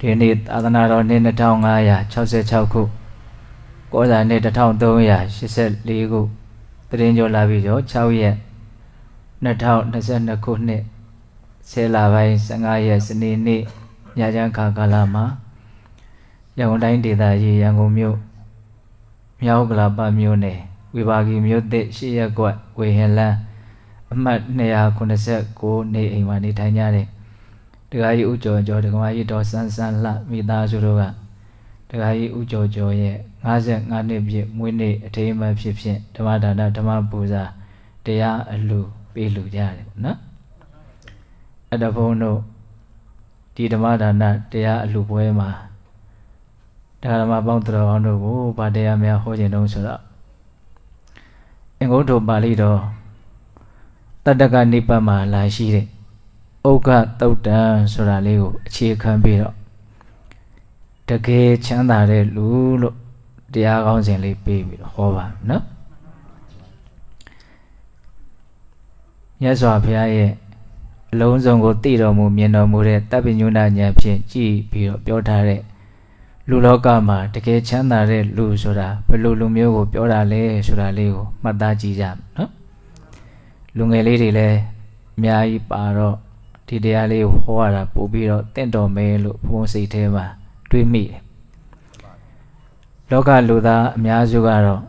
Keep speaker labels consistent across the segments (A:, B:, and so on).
A: ဒီနေ့သာသနာတော်နှစ်2566ခုကောဇာနှစ်1384ခုတရင်ကျော်လာပြီကျော်6ရက်2022ခုနှစ်ဆယ်လပိုင်း15ရက်စနေနေ့ညချမ်းခါကာလမှာရန်ကုန်တိုင်းဒေသကြီးရန်ကုန်မြို့မြောက်ကလာပမြို့နယ်ဝေဘာဂီမြို့သစ်ရှေ့ရက်ကွက်ဝေဟင်လန်းအမှတ်289နေအိမ်မှာနေထိုင်ကြတဲ့ ဒကာကြီးဦးကျော်ကျော်ဒကာမကြီးတော်ဆန်းဆန်းလှမိသားစုတို့ကဒကာကြီးဦးကျော်ကျော်ရဲ့55နှစ်ပြည့်မွေးနေ့အထိမ်းအမှတ်ဖြစ်ဖြင့်ဓမ္မဒါနဓမ္မပူဇာတရားအလှပေးလူကြတယ်နော်အဲ့ဒါဘုန်းတို့ဒီဓမ္မဒါနတရားအလှပွဲမှာဓမ္မပေါင်းတော်အောင်တို့ကိုဗာတရားများဟောခြင်းတုံးဆိုတော့အင်္ဂုတ္တပါဠိတော်တတ္တကနိဗ္ဗာန်မှာလာရှိတဲ့ ဥက္ကတုတ်တံဆိုတာလေးကိုအခြေခံပြီးတော့တကယ်ချမ်းသာတဲ့လူလို့တရားကောင်းစဉ်လေးပေးပြီးတော့ဟောပါနော်မြတ်စွာဘုရားရဲ့အလုံးစုံကိုသိတော်မူမြင်တော်မူတဲ့တပ်ပညုဏဉာဏ်ဖြင့်ကြည်ပြီးတော့ပြောထားတဲ့လူလောကမှာတကယ်ချမ်းသာတဲ့လူဆိုတာဘယ်လိုလူမျိုးကိုပြောတာလဲဆိုတာလေးကိုမှတ်သားကြည့်ကြနော်လူငယ်လေးတွေလည်းအများကြီးပါတော့ ဒီတရားလေးကိုဟောရတာပို့ပြီးတော့တင့်တော်မယ်လို့ဘုံစိတ်ထဲမှာတွေးမိတယ်လောကလူသားအများစုကတော့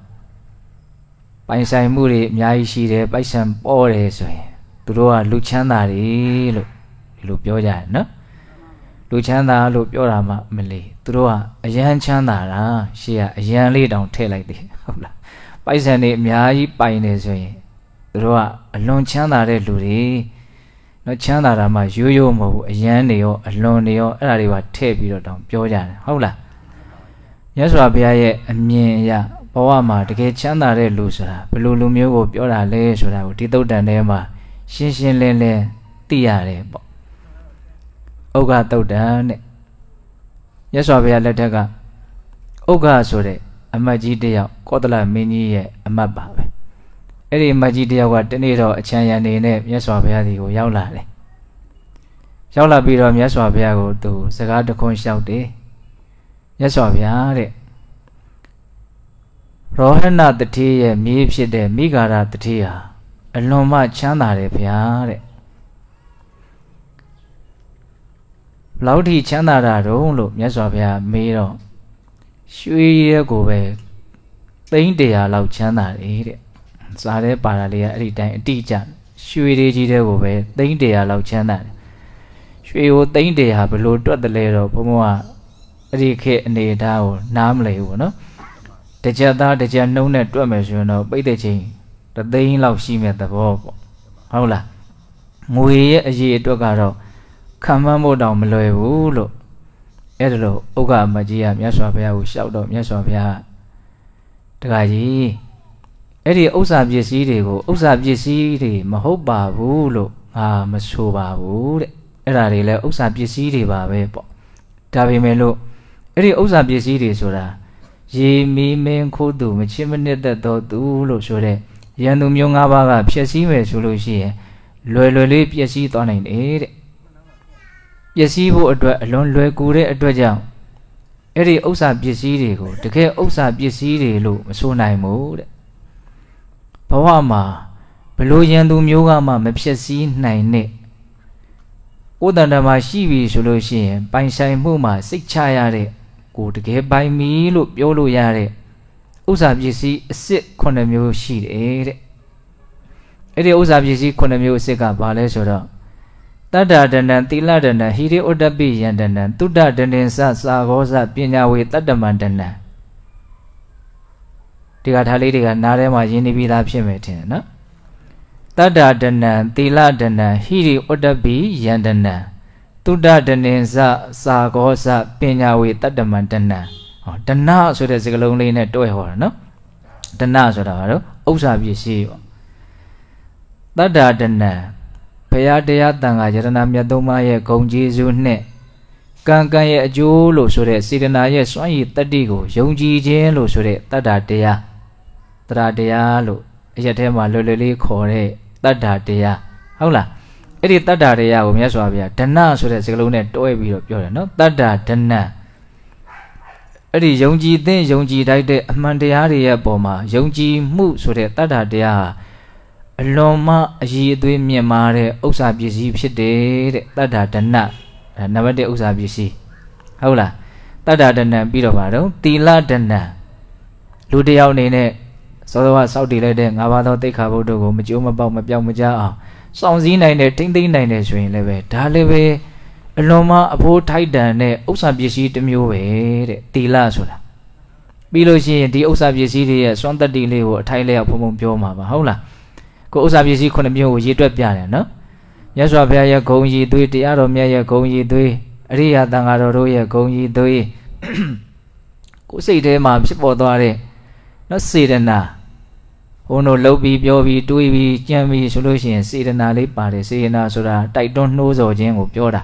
A: ပိုင်ဆိုင်မှုတွေအများကြီးရှိတယ်ပိုက်ဆံပေါ်တယ်ဆိုရင်သူတို့ကလူချမ်းသာတယ်လို့ဒီလိုပြောကြတယ်နော်လူချမ်းသာလို့ပြောတာမှမလီသူတို့ကအယံချမ်းသာတာရှေ့ကအယံလေးတောင်ထည့်လိုက်တယ်ဟုတ်လားပိုက်ဆံတွေအများကြီးပိုင်နေဆိုရင်သူတို့ကအလွန်ချမ်းသာတဲ့လူတွေ နော်ချမ်းသာတာမှရိုးရိုးမဟုတ်ဘူးအယံတွေရောအလွန်တွေရောအဲ့ဒါတွေပါထည့်ပြီးတော့တောင်ပြောကြတယ်ဟုတ်လားမြတ်စွာဘုရားရဲ့အမြင်အရဘဝမှာတကယ်ချမ်းသာတဲ့လူဆိုတာဘယ်လိုလူမျိုးကိုပြောတာလဲဆိုတာကိုဒီသုတ်တန်ထဲမှာရှင်းရှင်းလင်းလင်းသိရတယ်ပေါ့ဥက္ကသုတ်တန်တဲ့မြတ်စွာဘုရားလက်ထက်ကဥက္ကဆိုတဲ့အမတ်ကြီးတယောက်ကောသလမင်းကြီးရဲ့အမတ်ပါပဲ အဲ့ဒီအမတ်ကြီးတယောက်ကတနေ့တော့အချမ်းရံနေနဲ့မြတ်စွာဘုရားဒီကိုရောက်လာတယ်ရောက်လာပြီးတော့မြတ်စွာဘုရားကိုသူစကားတခွန်းလျှောက်တယ်မြတ်စွာဘုရားတဲ့ရောဟဏတတိရဲ့မြေးဖြစ်တဲ့မိဂါရတတိဟာအလွန်မှချမ်းသာတယ်ဗျာတဲ့ဘလောက်ထိချမ်းသာတာတုံးလို့မြတ်စွာဘုရားမေးတော့ရွှေရဲကိုပဲသိန်းတရာလောက်ချမ်းသာတယ်တဲ့ စားတဲ့ပါတာလေးကအဲ့ဒီတိုင်းအတိအကျရွှေတွေကြီးတဲ့ကိုပဲသိန်းတရာလောက်ချမ်းသာတယ်ရွှေကိုသိန်းတရာဘလို့တွက်တယ်လဲတော့ဘုံဘုံကအဲ့ဒီခေတ်အနေအထားကိုနားမလည်ဘူးနော်တကြက်သားတကြက်နှုံးနဲ့တွက်မယ်ဆိုရင်တော့ပိတ်တဲ့ချင်းတသိန်းလောက်ရှိမဲ့သဘောပေါ့ဟုတ်လားငွေရဲ့အရေးအတွက်ကတော့ခံမှန်းဖို့တောင်မလွယ်ဘူးလို့အဲ့ဒါလို့ဥက္ကမကြီးကမြတ်စွာဘုရားကိုရှောက်တော့မြတ်စွာဘုရားတခါကြီး အဲ့ဒီဥစ္စာပစ္စည်းတွေကိုဥစ္စာပစ္စည်းတွေမဟုတ်ပါဘူးလို့ငါမဆိုပါဘူးတဲ့အဲ့ဒါတွေလည်းဥစ္စာပစ္စည်းတွေပါပဲပေါ့ဒါပေမဲ့လို့အဲ့ဒီဥစ္စာပစ္စည်းတွေဆိုတာရေမီမင်းခိုးသူမချစ်မနစ်သက်သောသူလို့ဆိုတဲ့ရန်သူမျိုး၅ပါးကဖြည့်ဆည်းမယ်ဆိုလို့ရှိရင်လွယ်လွယ်လေးပျက်စီးသွားနိုင်တယ်တဲ့ပျက်စီးဖို့အတွက်အလွန်လွယ်ကူတဲ့အတွက်ကြောင့်အဲ့ဒီဥစ္စာပစ္စည်းတွေကိုတကယ်ဥစ္စာပစ္စည်းတွေလို့မဆိုနိုင်ဘူးတဲ့ ဘဝမှာဘလို့ရန်သူမျိုးကမှမဖြစ်စည်းနိုင်နဲ့ကိုယ်တန်တမှာရှိပြီဆိုလို့ရှိရင် ပိုင်ဆိုင်မှုမှာစိတ်ချရတဲ့ကိုတကယ်ပိုင်ပြီလို့ပြောလို့ရတဲ့ဥစ္စာပစ္စည်းအစ်စ်9မျိုးရှိတယ်တဲ့အဲ့ဒီဥစ္စာပစ္စည်း9မျိုးအစ်စ်ကဘာလဲဆိုတော့တတ္တဒဏံသီလဒဏံဟိရိဥဒ္ဒပိယံဒဏံတုဒ္ဒဒဏင်္စစာဂောဇပညာဝေတတ္တမန္တဏံ ဒီကထားလေးတွေကနားထဲမှာရင်းနေပြီးသားဖြစ်မယ်ထင်တယ်နော်တတ္တဒဏံသီလဒဏံဟိရိဥဒ္ဒပိယံဒဏံတုဒ္ဒဒဏင်္စစာဂောဇပညာဝေတတ္တမန္တဏံဟောတဏဆိုတဲ့စကားလုံးလေးနဲ့တွဲဟောတာနော်တဏဆိုတာကတော့ဥစ္စာပစ္စည်းပေါ့တတ္တဒဏံဘုရားတရားတန်ခါယရဏမြတ်သုံးပါးရဲ့ဂုံကျေးဇူးနဲ့ကံကံရဲ့အကျိုးလို့ဆိုတဲ့စေတနာရဲ့စွမ်းရည်တတ္တိကိုယုံကြည်ခြင်းလို့ဆိုတဲ့တတ္တာတရား တရာတရားလို့အရက်ထဲမှာလွယ်လွယ်လေးခေါ်တဲ့တတ္တာတရားဟုတ်လားအဲ့ဒီတတ္တာတရားကိုမြတ်စွာဘုရားဒဏဆိုတဲ့စကားလုံးနဲ့တွဲပြီးတော့ပြောတယ်နော်တတ္တာဒဏအဲ့ဒီယုံကြည်သင်ယုံကြည်တိုက်တဲ့အမှန်တရားတွေရဲ့ပုံမှာယုံကြည်မှုဆိုတဲ့တတ္တာတရားဟာအလွန်မှအည်အသွေးမြင့်မာတဲ့ဥစ္စာပစ္စည်းဖြစ်တယ်တဲ့တတ္တာဒဏနံပါတ်1ဥစ္စာပစ္စည်းဟုတ်လားတတ္တာဒဏပြီးတော့ပါတော့တီလဒဏလူတယောက်အနေနဲ့ သောတော်ကစောက်တည်လိုက်တဲ့ငါးပါးသောတိခါဘုဒ္ဓကိုမကြိုးမပေါက်မပြောင်းမကြအောင်စောင့်စည်းနိုင်တဲ့ထိမ့်သိမ့်နိုင်တဲ့ဆိုရင်လည်းပဲဒါလည်းပဲအလွန်မှအဖိုးထိုက်တန်တဲ့ဥစ္စာပစ္စည်းတစ်မျိုးပဲတဲ့တီလဆိုတာပြီးလို့ရှိရင်ဒီဥစ္စာပစ္စည်းတွေရဲ့စွမ်းတတ္တိလေးကိုအထိုက်လျောက်ဘုံဘုံပြောမှာပါဟုတ်လားကိုဥစ္စာပစ္စည်းခုနှစ်မျိုးကိုရေးတွက်ပြတယ်နော်မြတ်စွာဘုရားရဲ့ဂုံရည်သွေးတရားတော်မြတ်ရဲ့ဂုံရည်သွေးအရိယာတန်ဃာတော်တို့ရဲ့ဂုံရည်သွေးကိုယ်စိတ်ထဲမှာဖြစ်ပေါ်သွားတဲ့နော်စေတနာ ဘုန်းတို့လှုပ်ပြီးပြောပြီးတွေးပြီးကြံပြီးဆိုလို့ရှိရင်စေတနာလေးပါတယ်စေတနာဆိုတာတိုက်တွန်းနှိုးဆော်ခြင်းကိုပြောတာ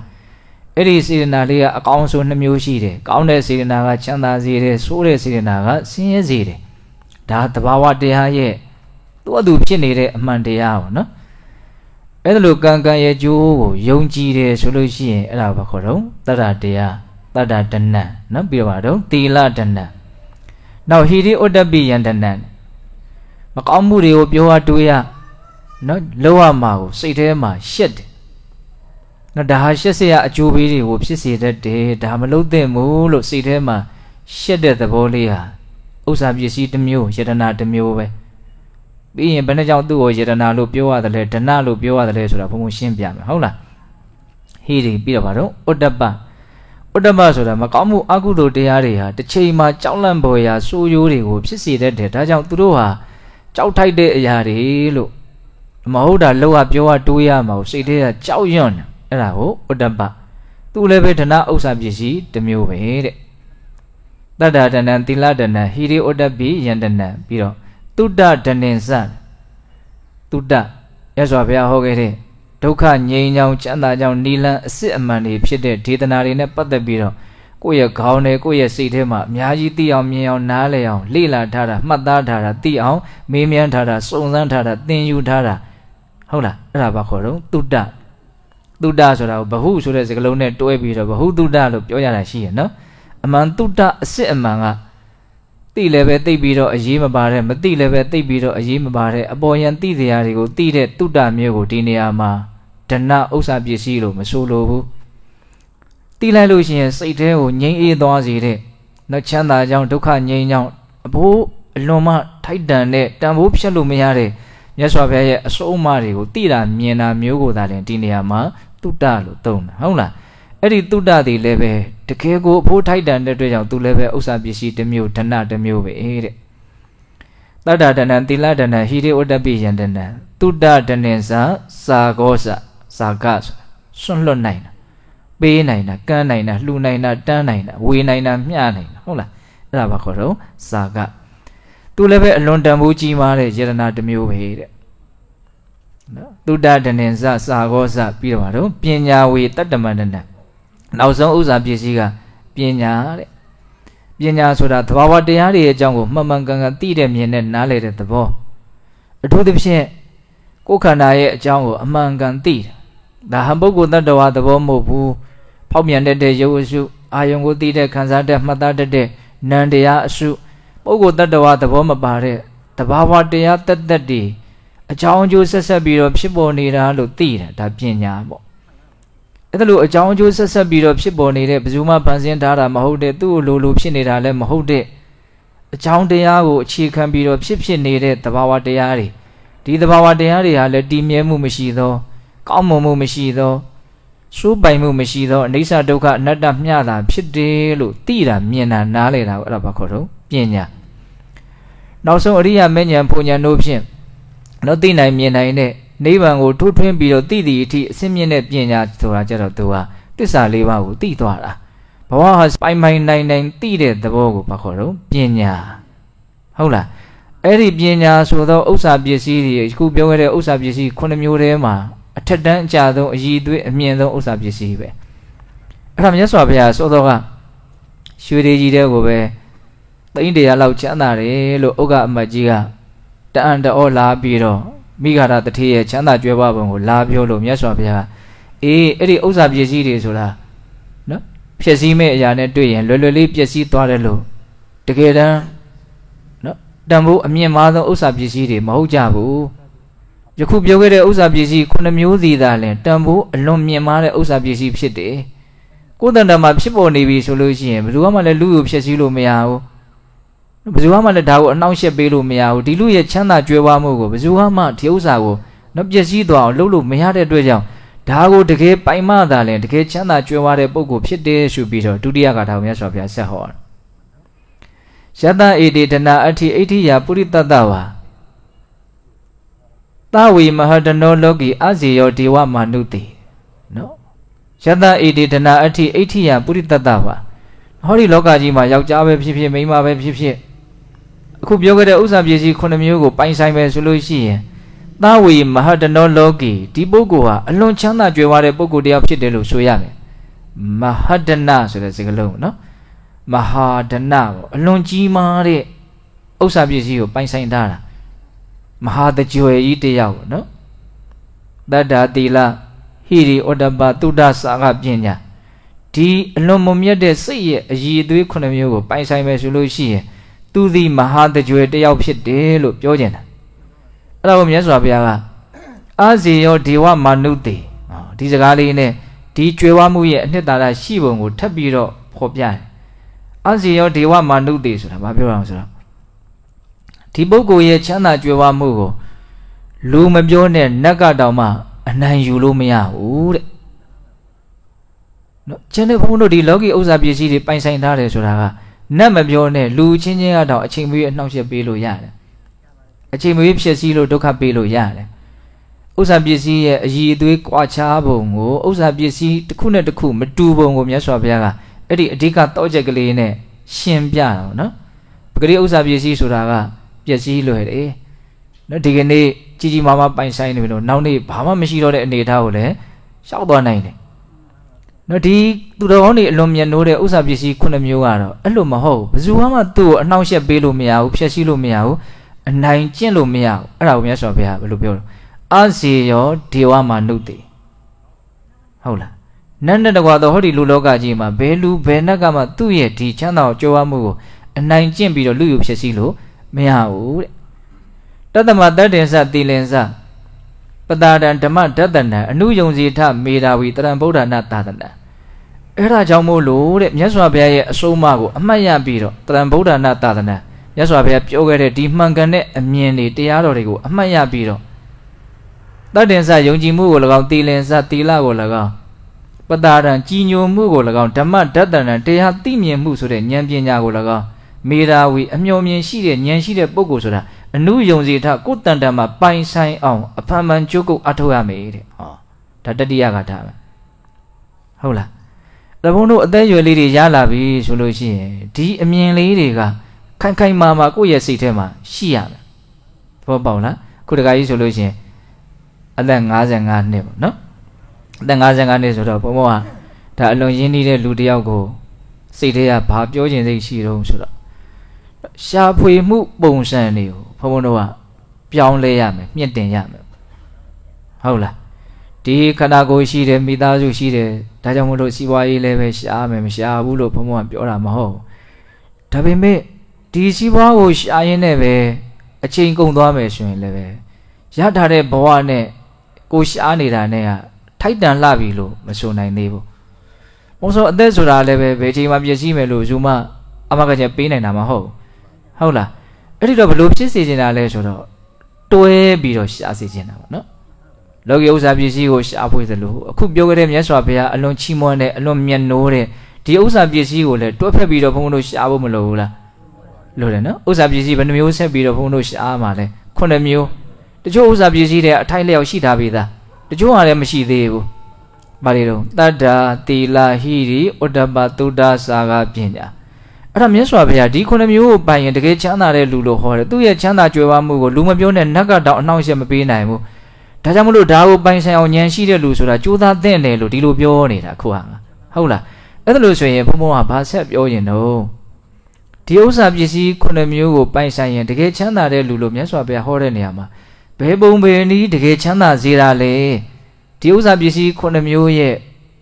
A: အဲ့ဒီစေတနာလေးကအကောင်းဆုံးနှမျိုးရှိတယ်ကောင်းတဲ့စေတနာကချမ်းသာစေတယ်ဆိုးတဲ့စေတနာကဆင်းရဲစေတယ်ဒါသဘာဝတရားရဲ့သူ့အတူဖြစ်နေတဲ့အမှန်တရားပေါ့နော်အဲ့ဒါလိုကံကံရဲ့ကျိုးကိုယုံကြည်တယ်ဆိုလို့ရှိရင်အဲ့ဒါဘာခေါ်တော့တတ္တတရားတတ္တတဏ္ဏနော်ပြီးတော့ပါတော့တီလတဏ္ဏနောက်ဟိရိဥဒ္ဒပိယံတဏ္ဏ မကောင်းမှုတွေကိုပြောရတွေးရနော်လောက်ရမှာကိုစိတ်ထဲမှာရှက်တယ်နော်ဒါဟာရှက်စရာအကျိုးပေးတွေကိုဖြစ်စေတတ်တယ်ဒါမလုပ်သင့်ဘူးလို့စိတ်ထဲမှာရှက်တဲ့သဘောလေးဟာဥစ္စာပစ္စည်းတစ်မျိုးယတနာတစ်မျိုးပဲပြီးရင်ဘယ်နှကြောင့်သူ့ကိုယတနာလို့ပြောရတယ်လဲဒဏလို့ပြောရတယ်လဲဆိုတာဘုံဘုံရှင်းပြမယ်ဟုတ်လားဟိရိပြီးတော့ဗါတော့ဥတ္တပဥတ္တမဆိုတာမကောင်းမှုအကုသိုလ်တရားတွေဟာတစ်ချိန်မှာကြောက်လန့်ပေါ်ရာဆိုးရိုးတွေကိုဖြစ်စေတတ်တယ်ဒါကြောင့်သူတို့ဟာ ကြောက်ထိုက်တဲ့အရာတွေလို့မဟုတ်တာလောက်ရပြောရတိုးရမှာကိုစိတ်ထဲကကြောက်ရွံ့တယ်အဲ့ဒါကိုဥဒ္ဒပသူလည်းပဲဒနာဥစ္စာပစ္စည်းတစ်မျိုးပဲတဲ့တတ္တဒဏံသီလဒဏံဟိရိဥဒ္ဒပိယန္တနံပြီးတော့တုဒ္ဒဒဏင်စတုဒ္ဒရသော်ဘုရားဟောခဲ့တဲ့ဒုက္ခငြိမ်းချောင်းချမ်းသာကြောင်းနိလန်းအစစ်အမှန်တွေဖြစ်တဲ့ဒေသနာတွေနဲ့ပတ်သက်ပြီးတော့ ကိုယ့်ရဲ့ခေါင်းနဲ့ကိုယ့်ရဲ့စိတ်ထဲမှာအများကြီးသိအောင်မြင်အောင်နားလည်အောင်လေ့လာထားတာမှတ်သားထားတာသိအောင်မေးမြန်းထားတာစုံစမ်းထားတာသင်ယူထားတာဟုတ်လားအဲ့ဒါဘာခေါ်တော့တုဒ္ဒတုဒ္ဒဆိုတာကိုဘဟုဆိုတဲ့စကားလုံးနဲ့တွဲပြီးတော့ဘဟုတုဒ္ဒလို့ပြောရတာရှိရနော်အမှန်တုဒ္ဒအစစ်အမှန်ကသိလည်းပဲသိပြီးတော့အရေးမပါတဲ့မသိလည်းပဲသိပြီးတော့အရေးမပါတဲ့အပေါ်ယံသိစရာတွေကိုသိတဲ့တုဒ္ဒမျိုးကိုဒီနေရာမှာဒဏဥစ္စာပစ္စည်းလို့မဆိုလိုဘူး တီးလိုက်လို့ရှိရင်စိတ်ထဲကိုငြိမ်းအေးသွားစေတဲ့နော်ချမ်းသာကြောင်းဒုက္ခငြိမ်းကြောင်းအဘိုးအလွန်မှထိုက်တန်တဲ့တန်ဖိုးဖြတ်လို့မရတဲ့မြတ်စွာဘုရားရဲ့အစိုးအမတွေကိုတိတာမြင်တာမျိုးကိုသာတင်ဒီနေရာမှာတုတ္တလို့သုံးတာဟုတ်လားအဲ့ဒီတုတ္တတွေလည်းပဲတကယ်ကိုအဖိုးထိုက်တန်တဲ့အတွက်ကြောင့်သူလည်းပဲဥစ္စာပစ္စည်းတစ်မျိုးဒဏတစ်မျိုးပဲတဲ့တတ္တဒဏံသီလဒဏံဟိရိဥဒ္ဒပိယံဒဏံတုတ္တဒဏင်္စာစာကောစစာကဆွန့်လွတ်နိုင်တာ ပေးနိုင်တာကမ်းနိုင်တာလှူနိုင်တာတန်းနိုင်တာဝေနိုင်တာမျှနိုင်တာဟုတ်လားအဲ့ဒါဘာခေါ်တော့စာကသူလည်းပဲအလွန်တန်ဖိုးကြီးမားတဲ့ယတနာတစ်မျိုးပဲတဲ့နော်သုဒ္ဓဒနေစစာကောစပြီးတော့တော့ပညာဝေတတ္တမန္တနနောက်ဆုံးဥစ္စာပစ္စည်းကပညာတဲ့ပညာဆိုတာသဘာဝတရားတွေရဲ့အကြောင်းကိုမှန်မှန်ကန်ကန်သိတဲ့မြင်တဲ့နားလည်တဲ့သဘောအထူးသဖြင့်ကိုယ်ခန္ဓာရဲ့အကြောင်းကိုအမှန်ကန်သိတယ်ဒါဟံပုဂ္ဂိုလ်တ attva သဘောမဟုတ်ဘူး ဖောက်ပြန်တတ်တဲ့ရုပ်အစုအာယုံကိုသိတဲ့ခံစားတတ်မှတ်သားတတ်တဲ့နံတရားအစုပုဂ္ဂိုလ်တ attva သဘောမပါတဲ့တဘာဝတရားတတ်တတ်တွေအကြောင်းအကျိုးဆက်ဆက်ပြီးတော့ဖြစ်ပေါ်နေတာလို့သိတယ်ဒါပညာပေါ့အဲ့ဒါလို့အကြောင်းအကျိုးဆက်ဆက်ပြီးတော့ဖြစ်ပေါ်နေတဲ့ဘယ်သူမှဖန်ဆင်းထားတာမဟုတ်တဲ့သူ့လိုလိုဖြစ်နေတာလည်းမဟုတ်တဲ့အကြောင်းတရားကိုအခြေခံပြီးတော့ဖြစ်ဖြစ်နေတဲ့တဘာဝတရားတွေဒီတဘာဝတရားတွေဟာလည်းတည်မြဲမှုမရှိသော ကောင်းမွန်မှုမရှိသော စိုးပိုင်မှုမရှိသောအနိစ္စဒုက္ခအနတ္တမျှတာဖြစ်တယ်လို့သိတာမြင်တာနားလည်တာကိုအဲ့ဒါဘာခေါ်တော့ပညာနောက်ဆုံးအရိယာမဉ္ဇဉ်ဘုံဉဏ်တို့ဖြင့်တော့သိနိုင်မြင်နိုင်တဲ့နိဗ္ဗာန်ကိုထိုးထွင်းပြီးတော့သိသည့်အထိအစင်းမြင့်တဲ့ပညာဆိုတာကြတော့သူဟာတစ္ဆာလေးပါးကိုသိသွားတာဘဝဟာပိုင်ပိုင်နိုင်နိုင်သိတဲ့သဘောကိုဘာခေါ်တော့ပညာဟုတ်လားအဲ့ဒီပညာဆိုတော့ဥစ္စာပစ္စည်းတွေခုပြောခဲ့တဲ့ဥစ္စာပစ္စည်းခုနှစ်မျိုးထဲမှာ အထက်တန်းအကြဆုံးအည်သွေးအမြင့်ဆုံးဥစ္စာပစ္စည်းပဲအဲ့ဒါမြတ်စွာဘုရားစောတော်ကရွှေတွေကြီးတဲ့ကိုပဲသိန်းတရာလောက်ချမ်းသာတယ်လို့ဥက္ကအမတ်ကြီးကတအံ့တော်လာပြီးတော့မိဂါရတတိရဲ့ချမ်းသာကြွယ်ဝပုံကိုလာပြောလို့မြတ်စွာဘုရားအေးအဲ့ဒီဥစ္စာပစ္စည်းတွေဆိုတာနော်ဖြစ်စည်းမဲ့အရာနဲ့တွေ့ရင်လွယ်လွယ်လေးပျက်စီးသွားတယ်လို့တကယ်တမ်းနော်တန်ဖိုးအမြင့်မားသောဥစ္စာပစ္စည်းတွေမဟုတ်ကြဘူး ယခုပြောခဲ့တဲ့ဥစ္စာပစ္စည်းခုနှစ်မျိုးစီသာလင်တန်ဖိုးအလွန်မြင့်မားတဲ့ဥစ္စာပစ္စည်းဖြစ်တယ်ကိုယ်တန်တမှာဖြစ်ပေါ်နေပြီဆိုလို့ရှိရင်ဘယ်သူမှလည်းလူကိုဖြစ်စည်းလို့မရဘူးဘယ်သူမှလည်းဒါကိုအနှောင့်အယှက်ပေးလို့မရဘူးဒီလူရဲ့ချမ်းသာကြွယ်ဝမှုကိုဘယ်သူမှဒီဥစ္စာကိုနော်ပျက်စီးသွားအောင်လုပ်လို့မရတဲ့အတွက်ကြောင့်ဒါကိုတကယ်ပိုင်မသာလဲတကယ်ချမ်းသာကြွယ်ဝတဲ့ပုဂ္ဂိုလ်ဖြစ်တယ်ဆိုပြီးတော့ဒုတိယဂါထာကိုမြတ်စွာဘုရားဆက်ဟောတယ်ယတဧတေတနာအဋ္ဌိအဋ္ဌိယပုရိတတ္တဝါ သဝေမဟတနောလောကီအဇေယောဒေဝမာနုတိနော်ယတဧတေတနာအဋ္ဌိအဋ္ဌိယပုရိတတ္တဝါဟောဒီလောကကြီးမှာယောက်ျားပဲဖြစ်ဖြစ်မိန်းမပဲဖြစ်ဖြစ်အခုပြောခဲ့တဲ့ဥစ္စာပစ္စည်း9မျိုးကိုပိုင်ဆိုင်ပဲဆိုလို့ရှိရင်သဝေမဟတနောလောကီဒီပုဂ္ဂိုလ်ဟာအလွန်ချမ်းသာကြွယ်ဝတဲ့ပုဂ္ဂိုလ်တယောက်ဖြစ်တယ်လို့ဆိုရမယ်မဟတနာဆိုတဲ့စကားလုံးနော်မဟာဒနာပေါ့အလွန်ကြီးမားတဲ့ဥစ္စာပစ္စည်းကိုပိုင်ဆိုင်ထားတာ မဟာတကြွယ်ကြီးတယောက်ပေါ့နော်တတ္တာတိလဟိရိဩတ္တပသုဒ္ဓစာကပညာဒီအလွန်မမြတ်တဲ့စိတ်ရဲ့အည်အသွေးခုနှစ်မျိုးကိုပိုင်ဆိုင်မယ်ဆိုလို့ရှိရင်သူသည်မဟာတကြွယ်တယောက်ဖြစ်တယ်လို့ပြောကြတယ်အဲ့ဒါကိုမြတ်စွာဘုရားကအာဇေယောဒေဝမာနုတေဒီစကားလေးနဲ့ဒီကြွယ်ဝမှုရဲ့အနှစ်သာရရှိပုံကိုထပ်ပြီးတော့ဖော်ပြတယ်အာဇေယောဒေဝမာနုတေဆိုတာဘာပြောရအောင်ဆိုတော့ ဒီပုဂ္ဂိုလ်ရဲ့ချမ်းသာကြွယ်ဝမှုကိုလူမပြောနဲ့နတ်ကတောင်မှအနိုင်ယူလို့မရဘူးတဲ့နော်ကျန်တဲ့ဘုန်းတို့ဒီလောကီဥစ္စာပစ္စည်းတွေပိုင်ဆိုင်ထားတယ်ဆိုတာကနတ်မပြောနဲ့လူချင်းချင်းကတော့အချိန်မွေးအနှောင့်အယှက်ပေးလို့ရတယ်အချိန်မွေးဖြစ်စည်းလို့ဒုက္ခပေးလို့ရတယ်ဥစ္စာပစ္စည်းရဲ့အည်အသွေးကွာခြားပုံကိုဥစ္စာပစ္စည်းတစ်ခုနဲ့တစ်ခုမတူပုံကိုမြတ်စွာဘုရားကအဲ့ဒီအဓိကတော့ချက်ကလေးနဲ့ရှင်းပြတာပေါ့နော်ပဂရိဥစ္စာပစ္စည်းဆိုတာက ပျက်စီးလွယ်တယ်နော်ဒီကနေ့ကြီးကြီးမားမားပိုင်ဆိုင်နေပြီလို့နောက်နေ့ဘာမှမရှိတော့တဲ့အနေအထားကိုလည်းရှောက်သွားနိုင်တယ်နော်ဒီသူတော်ကောင်းတွေအလွန်မြတ်နိုးတဲ့ဥစ္စာပစ္စည်းခုနှစ်မျိုးကတော့အဲ့လိုမဟုတ်ဘယ်သူမှသူ့ကိုအနှောင့်အယှက်ပေးလို့မရဘူးဖျက်ဆီးလို့မရဘူးအနိုင်ကျင့်လို့မရဘူးအဲ့ဒါကိုမြတ်စွာဘုရားဘယ်လိုပြောလဲအာစီယောဒေဝမာနုတေဟုတ်လားနတ်နဲ့တကွာတော့ဟောဒီလူလောကကြီးမှာဘယ်လူဘယ်နတ်ကမှသူ့ရဲ့ဒီချမ်းသာကိုကြွားမှုကိုအနိုင်ကျင့်ပြီးတော့လူယူဖြစ်စီလို့ မရဘူးတဲ့တတ္တမတတ္တင်စတိလင်စပတာဒံဓမ္မဒတနံအနုယုံစီထမေတာဝီတရံဗုဒ္ဓနာသာသနာအဲ့ဒါကြောင့်မို့လို့တဲ့မြတ်စွာဘုရားရဲ့အဆုံးအမကိုအမှတ်ရပြီးတော့တရံဗုဒ္ဓနာသာသနာမြတ်စွာဘုရားပြောခဲ့တဲ့ဒီမှန်ကန်တဲ့အမြင်တွေတရားတော်တွေကိုအမှတ်ရပြီးတော့တတ္တင်စယုံကြည်မှုကို၎င်းတိလင်စတိလကို၎င်းပတာဒံကြည်ညိုမှုကို၎င်းဓမ္မဒတနံတရားသိမြင်မှုဆိုတဲ့ဉာဏ်ပညာကို၎င်း မေရာဝီအမျော်မြင်ရှိတဲ့ဉာဏ်ရှိတဲ့ပုဂ္ဂိုလ်ဆိုတာအနုယုံစီထကိုယ်တန်တန်မှာပိုင်ဆိုင်အောင်အဖန်ဖန်ကြိုးကုပ်အထောက်ရမယ်တဲ့ဟောဒါတတိယကထားမယ်ဟုတ်လားတဘုံတို့အသက်ရွယ်လေးတွေရလာပြီဆိုလို့ရှိရင်ဒီအမြင်လေးတွေကခိုင်ခိုင်မာမာကိုယ့်ရဲ့စိတ်ထဲမှာရှိရမယ်ဘောပေါက်လားခုတခါကြီးဆိုလို့ရှိရင်အသက်55နှစ်ပေါ့နော်အသက်55နှစ်ဆိုတော့ဘုံဘောကဒါအလွန်ရင်းနှီးတဲ့လူတယောက်ကိုစိတ်ထဲကဘာပြောချင်စိတ်ရှိတော့ဆိုတော့ ရှာဖွေမှုပုံစံတွေကိုဘုံဘုံတို့ကပြောင်းလဲရမယ်မြင့်တင်ရမယ်ဟုတ်လားဒီခန္ဓာကိုယ်ရှိတယ်မိသားစုရှိတယ်ဒါကြောင့်မို့လို့စီးပွားရေးလည်းပဲရှားမယ်မရှားဘူးလို့ဘုံဘုံကပြောတာမဟုတ်ဒါပေမဲ့ဒီစီးပွားကိုရှားရင်းနဲ့ပဲအချိန်ကုန်သွားမယ်ဆိုရင်လည်းပဲရထားတဲ့ဘဝနဲ့ကိုရှားနေတာနဲ့ကထိုက်တန်လှပြီလို့မဆိုနိုင်သေးဘူး။ဘုံဆိုအသက်ဆိုတာလည်းပဲဘယ်ချိန်မှပြည့်စည်မယ်လို့ယူမအမကချက်ပေးနိုင်တာမဟုတ် ဟုတ်လားအဲ့ဒီတော့ဘလို့ဖြစ်စေချင်တာလဲဆိုတော့တွဲပြီးတော့ရှားစေချင်တာပေါ့နော်။လောကီဥစ္စာပစ္စည်းကိုရှားဖွေသလိုအခုပြောခဲ့တဲ့မြတ်စွာဘုရားအလွန်ချီးမွမ်းတဲ့အလွန်မြတ်နိုးတဲ့ဒီဥစ္စာပစ္စည်းကိုလည်းတွဲဖက်ပြီးတော့ဘုံတို့ရှားဖို့မလိုဘူးလား။လိုတယ်နော်။ဥစ္စာပစ္စည်းဘယ်နှမျိုးဆက်ပြီးတော့ဘုံတို့ရှားမှာလဲ။ခုနှစ်မျိုးတချို့ဥစ္စာပစ္စည်းတွေအထိုက်လျောက်ရှိထားပြီသားတချို့ဟာလည်းမရှိသေးဘူး။ဘာတွေတော့တတ္တာတီလာဟိရိဥဒ္ဒပသုဒ္ဓစာကပညာ အဲ့ဒါမြတ်စွာဘုရားဒီခုနှစ်မျိုးကိုပိုင်ရင်တကယ်ချမ်းသာတဲ့လူလို့ဟောတယ်သူ့ရဲ့ချမ်းသာကြွယ်ဝမှုကိုလူမပြောနဲ့နတ်ကတော့အနှောင့်အယှက်မပေးနိုင်ဘူးဒါကြောင့်မလို့ဒါကိုပိုင်ဆိုင်အောင်ဉာဏ်ရှိတဲ့လူဆိုတာကြိုးစားသင့်တယ်လို့ဒီလိုပြောနေတာခုဟာဟုတ်လားအဲ့ဒါလို့ဆိုရင်ဘုံဘုံကဘာဆက်ပြောရင်တော့ဒီဥစ္စာပစ္စည်းခုနှစ်မျိုးကိုပိုင်ဆိုင်ရင်တကယ်ချမ်းသာတဲ့လူလို့မြတ်စွာဘုရားဟောတဲ့နေရာမှာဘယ်ပုံဘယ်နည်းတကယ်ချမ်းသာစေတာလဲဒဒီဥစ္စာပစ္စည်းခုနှစ်မျိုးရဲ့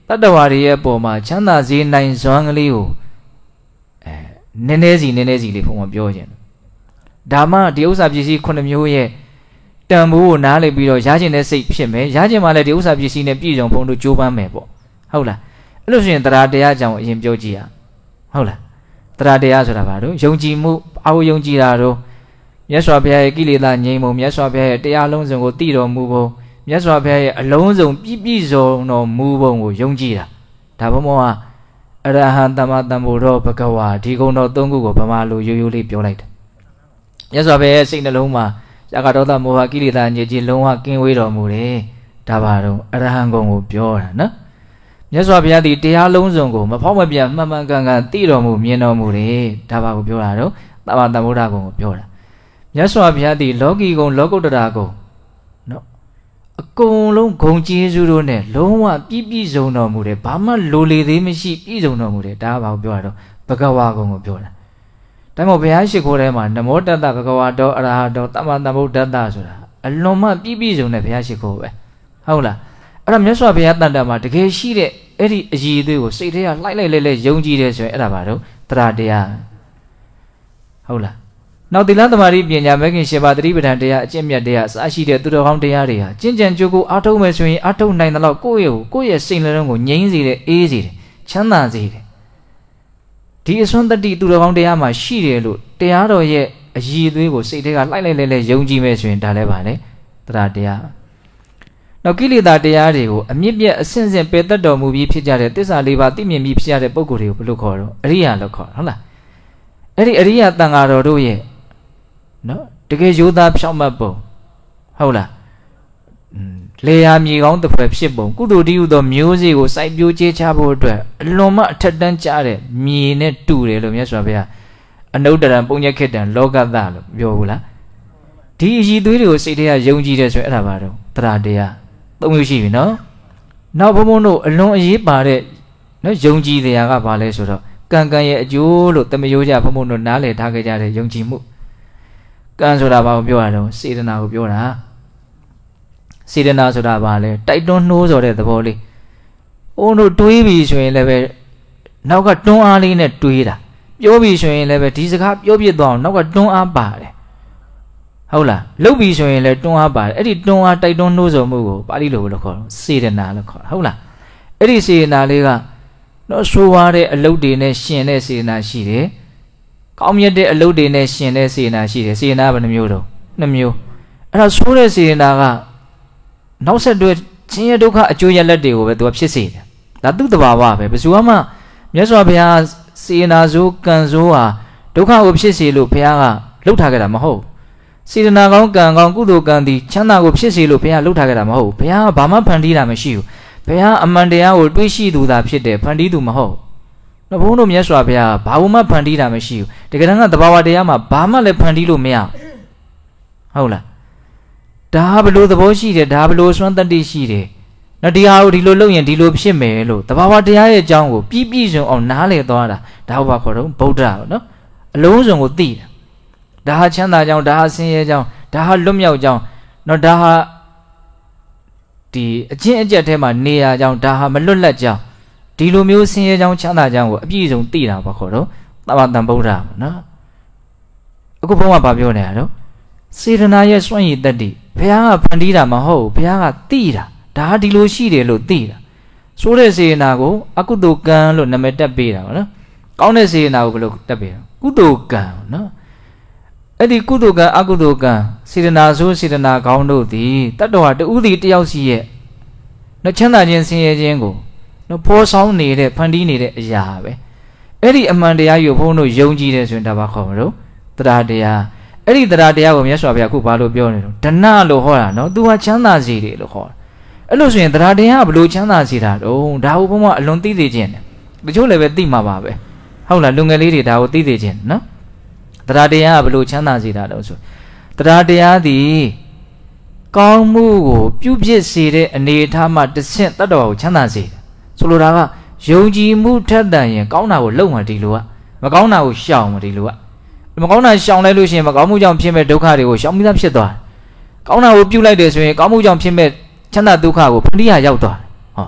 A: တတ္တဝါတွေရဲ့ပုံမှာချမ်းသာစေနိုင်စွမ်းကလေးကိုအဲ နည်းနည်းစီနည်းနည်းစီလေးဘုံမပြောခြင်းဒါမှဒီဥစ္စာပစ္စည်းခုနှစ်မျိုးရဲ့တန်ဖိုးကိုနားလည်ပြီးတော့ရခြင်းတဲ့စိတ်ဖြစ်မယ်ရခြင်းမှလည်းဒီဥစ္စာပစ္စည်းနဲ့ပြည့်စုံဘုံတို့ကြိုးပမ်းမယ်ပေါ့ဟုတ်လားအဲ့လိုဆိုရင်တရားတရားကြောင့်အရင်ပြောကြည့်ရဟုတ်လားတရားတရားဆိုတာဘာလို့ယုံကြည်မှုအာဟုယုံကြည်တာတော့မြတ်စွာဘုရားရဲ့ကိလေသာငြိမ်းမှုမြတ်စွာဘုရားရဲ့တရားလုံးစုံကိုတည်တော်မူဖို့မြတ်စွာဘုရားရဲ့အလုံးစုံပြည့်ပြည့်စုံတော်မူပုံကိုယုံကြည်တာဒါဘုမောက အရဟံတမတံဘုရောဘဂဝါဒီကုံတော်သုံးခုကိုဗမာလိုရိုးရိုးလေးပြောလိုက်တယ်မြတ်စွာဘုရားရဲ့စိတ်နှလုံးမှာဇာကတောတမောဟကိလေသာညစ်ကြေးလုံးဝကင်းဝေးတော်မူတယ်ဒါပါတော့အရဟံကုံကိုပြောတာနော်မြတ်စွာဘုရားဒီတရားလုံးစုံကိုမဖောက်မပြတ်မှန်မှန်ကန်ကန်သိတော်မူမြင်တော်မူတယ်ဒါပါကိုပြောတာတော့တမ္မာတမ္ဗုဒ္ဓကုံကိုပြောတာမြတ်စွာဘုရားဒီလောကီကုံလောကုတ္တရာကုံနော် အကုန်လုံးဂုံကျေးဇူးတို့နဲ့လုံးဝပြည့်ပြည့်စုံတော်မူတယ်ဘာမှလိုလေသေးမရှိပြည့်စုံတော်မူတယ်ဒါကဘာကိုပြောတာတော့ဘဂဝါကုံကိုပြောတာဒါမို့ဘုရားရှိခိုးထဲမှာနမောတတ္တဘဂဝါတော်အရဟတောတမ္မာတမ္ဗုဒ္ဓတ္တဆိုတာအလွန်မှပြည့်ပြည့်စုံတဲ့ဘုရားရှိခိုးပဲဟုတ်လားအဲ့ဒါမြတ်စွာဘုရားတန်တမှာတကယ်ရှိတဲ့အဲ့ဒီအည်အသွေးကိုစိတ်ထဲကလှိုက်လိုက်လဲလဲယုံကြည်တယ်ဆိုရင်အဲ့ဒါဘာတော့တရားတရားဟုတ်လား နောက်သီလသမารိပညာမဂ်ခင်ရှင်ပါတတိပဋ္ဌာန်တရားအကျင့်မြတ်တရားအစရှိတဲ့သူတော်ကောင်းတရားတွေဟာကျင့်ကြံကြိုးကိုအားထုတ်မယ်ဆိုရင်အားထုတ်နိုင်တဲ့လောက်ကိုယ့်ရဲ့ကိုယ့်ရဲ့စိတ်နှလုံးကိုငြိမ်းစေတယ်အေးစေတယ်ချမ်းသာစေတယ်ဒီအစွမ်းတတိသူတော်ကောင်းတရားမှာရှိတယ်လို့တရားတော်ရဲ့အည်အသွေးကိုစိတ်ထဲကလှိုက်လိုက်လဲလဲယုံကြည်မယ်ဆိုရင်ဒါလည်းပါလေတရားတရားနောက်ကိလေသာတရားတွေကိုအမြင့်ပြတ်အဆင့်ဆင့်ပယ်တတ်တော်မူပြီးဖြစ်ကြတဲ့တစ္ဆာလေးပါးသိမြင်ပြီးဖြစ်ကြတဲ့ပုံကိုယ်တွေကိုဘယ်လိုခေါ်တော့အရိယာလို့ခေါ်ဟုတ်လားအဲ့ဒီအရိယာတန်ဃာတော်တို့ရဲ့ နော်တကယ်ရိုးသားဖြောင့်မတ်ပုံဟုတ်လားလေယာမြေကောင်းတစ်ဖွဲ့ဖြစ်ပုံကုသိုလ်တည်းဟုသောမျိုးစေ့ကိုစိုက်ပျိုးချေချဖို့အတွက်အလွန်မှအထက်တန်းကြတဲ့မြေနဲ့တူတယ်လို့မြတ်စွာဘုရားအနုတ္တရံပုံညခေတ္တံလောကသလို့ပြောဘူးလားဒီအည်သွေးတွေကိုစိတ်ထဲကယုံကြည်တယ်ဆိုရင်အဲ့ဒါပါတော့တရားတရားသုံးမျိုးရှိပြီနော်နောက်ဘုံဘုံတို့အလွန်အရေးပါတဲ့နော်ယုံကြည်တရားကဘာလဲဆိုတော့ကံကံရဲ့အကျိုးလို့တမယိုးကြဘုံဘုံတို့နားလည်ထားခဲ့ကြတဲ့ယုံကြည်မှု ကံဆိုတာဘာကိုပြောတာတော့စေတနာကိုပြောတာစေတနာဆိုတာဘာလဲတိုက်တွန်းနှိုးဆော်တဲ့သဘောလေးအိုးတို့တွေးပြီဆိုရင်လည်းပဲနောက်ကတွန်းအားလေးနဲ့တွေးတာပြောပြီဆိုရင်လည်းပဲဒီစကားပြောပြသွားအောင်နောက်ကတွန်းအားပါတယ်ဟုတ်လားလုတ်ပြီဆိုရင်လည်းတွန်းအားပါတယ်အဲ့ဒီတွန်းအားတိုက်တွန်းနှိုးဆော်မှုကိုပါဠိလိုလို့ခေါ်တော့စေတနာလို့ခေါ်တာဟုတ်လားအဲ့ဒီစေတနာလေးကတော့ဆိုးွားတဲ့အလုတ်တွေနဲ့ရှင်တဲ့စေတနာရှိတယ် ကောင်းမြတ်တဲ့အလုပ်တွေနဲ့ရှင်တဲ့စေနာရှိတယ်စေနာဘယ်နှမျိုးတော့နှစ်မျိုးအဲ့ဒါဆိုးတဲ့စေနာကနောက်ဆက်တွဲချင်းရဒုက္ခအကျိုးရလက်တွေကိုပဲသူကဖြစ်စေတယ်ဒါသူ့တဘာဝပဲဘယ်သူမှမြတ်စွာဘုရားစေနာဆိုးကံဆိုးဟာဒုက္ခကိုဖြစ်စေလို့ဘုရားကလှုပ်ထားခဲ့တာမဟုတ်စေတနာကောင်းကံကောင်းကုသိုလ်ကံဒီချမ်းသာကိုဖြစ်စေလို့ဘုရားလှုပ်ထားခဲ့တာမဟုတ်ဘုရားကဘာမှဖန်တီးတာမရှိဘူးဘုရားအမှန်တရားကိုတွေးရှိသူသာဖြစ်တယ်ဖန်တီးသူမဟုတ်တော့ ဘုန်းတို့မြတ်စွာဘုရားဘာမှဖန်တီးတာမရှိဘူးတကယ်တမ်းကသဘာဝတရားမှာဘာမှလည်းဖန်တီးလို့မရဟုတ်လားဒါဘလို့သဘောရှိတယ်ဒါဘလို့စွမ်းတတ္တိရှိတယ်နော်ဒီဟာကိုဒီလိုလုပ်ရင်ဒီလိုဖြစ်မယ်လို့တဘာဝတရားရဲ့အကြောင်းကိုပြည့်ပြည့်စုံအောင်နားလည်သွားတာဒါဘာခေါ်တော့ဗုဒ္ဓပေါ့နော်အလုံးစုံကိုသိတာဒါဟာချမ်းသာကြောင်းဒါဟာဆင်းရဲကြောင်းဒါဟာလွတ်မြောက်ကြောင်းနော်ဒါဟာဒီအချင်းအကျက်ထဲမှာနေရကြောင်းဒါဟာမလွတ်လပ်ကြောင်း ဒီလိုမျိုးဆင်းရဲကြောင်းချမ်းသာကြောင်းကိုအပြည့်စုံသိတာပါခေါ်တော့သဗ္ဗတံဗုဒ္ဓပေါ့နော်အခုဘုန်းကဘာပြောနေရတော့စေတနာရဲ့စွန့်ရည်တက်တည်ဘုရားကဖန်တီးတာမဟုတ်ဘုရားကသိတာဒါဒီလိုရှိတယ်လို့သိတာဆိုးတဲ့စေတနာကိုအကုသိုလ်ကံလို့နာမည်တက်ပေးတာပေါ့နော်ကောင်းတဲ့စေတနာကိုဘယ်လိုတက်ပေးတာကုသိုလ်ကံနော်အဲ့ဒီကုသိုလ်ကံအကုသိုလ်ကံစေတနာဆိုးစေတနာကောင်းတို့သည်တတ္တဝါတူးသည်တယောက်စီရဲ့နှချမ်းသာခြင်းဆင်းရဲခြင်းကို နော်ဖော်ဆောင်နေတဲ့ဖန်တီးနေတဲ့အရာပဲအဲ့ဒီအမှန်တရားယူဘုန်းတို့ယုံကြည်တယ်ဆိုရင်ဒါဘာခေါ်မလို့တရားတရားအဲ့ဒီတရားတရားကိုမြတ်စွာဘုရားအခုဘာလို့ပြောနေလို့ဒဏလို့ဟောတာနော်သူဟာချမ်းသာစေတယ်လို့ဟောတာအဲ့လို့ဆိုရင်တရားတရားကဘလို့ချမ်းသာစေတာတော့ဒါဟုဘုန်းကအလွန်သိသိခြင်းတယ်တချို့လည်းပဲသိမှာပါပဲဟုတ်လားလူငယ်လေးတွေဒါကိုသိသိခြင်းနော်တရားတရားကဘလို့ချမ်းသာစေတာတော့ဆိုတရားတရားသည်ကောင်းမှုကိုပြုဖြစ်စေတဲ့အနေအထားမှတစ်ဆင့်တတ္တဝါကိုချမ်းသာစေတယ် ဆိုလိုတာကယုံကြည်မှုထက်တန်ရင်ကောင်းတာကိုလုံမှဒီလိုကမကောင်းတာကိုရှောင်မှဒီလိုကမကောင်းတာရှောင်လိုက်လို့ရှိရင်မကောင်းမှုကြောင့်ဖြစ်မဲ့ဒုက္ခတွေကိုရှောင်ပြီးသားဖြစ်သွားတယ်ကောင်းတာကိုပြုတ်လိုက်တယ်ဆိုရင်ကောင်းမှုကြောင့်ဖြစ်မဲ့ချမ်းသာဒုက္ခကိုဖန်တီးရရောက်သွားတယ်ဟော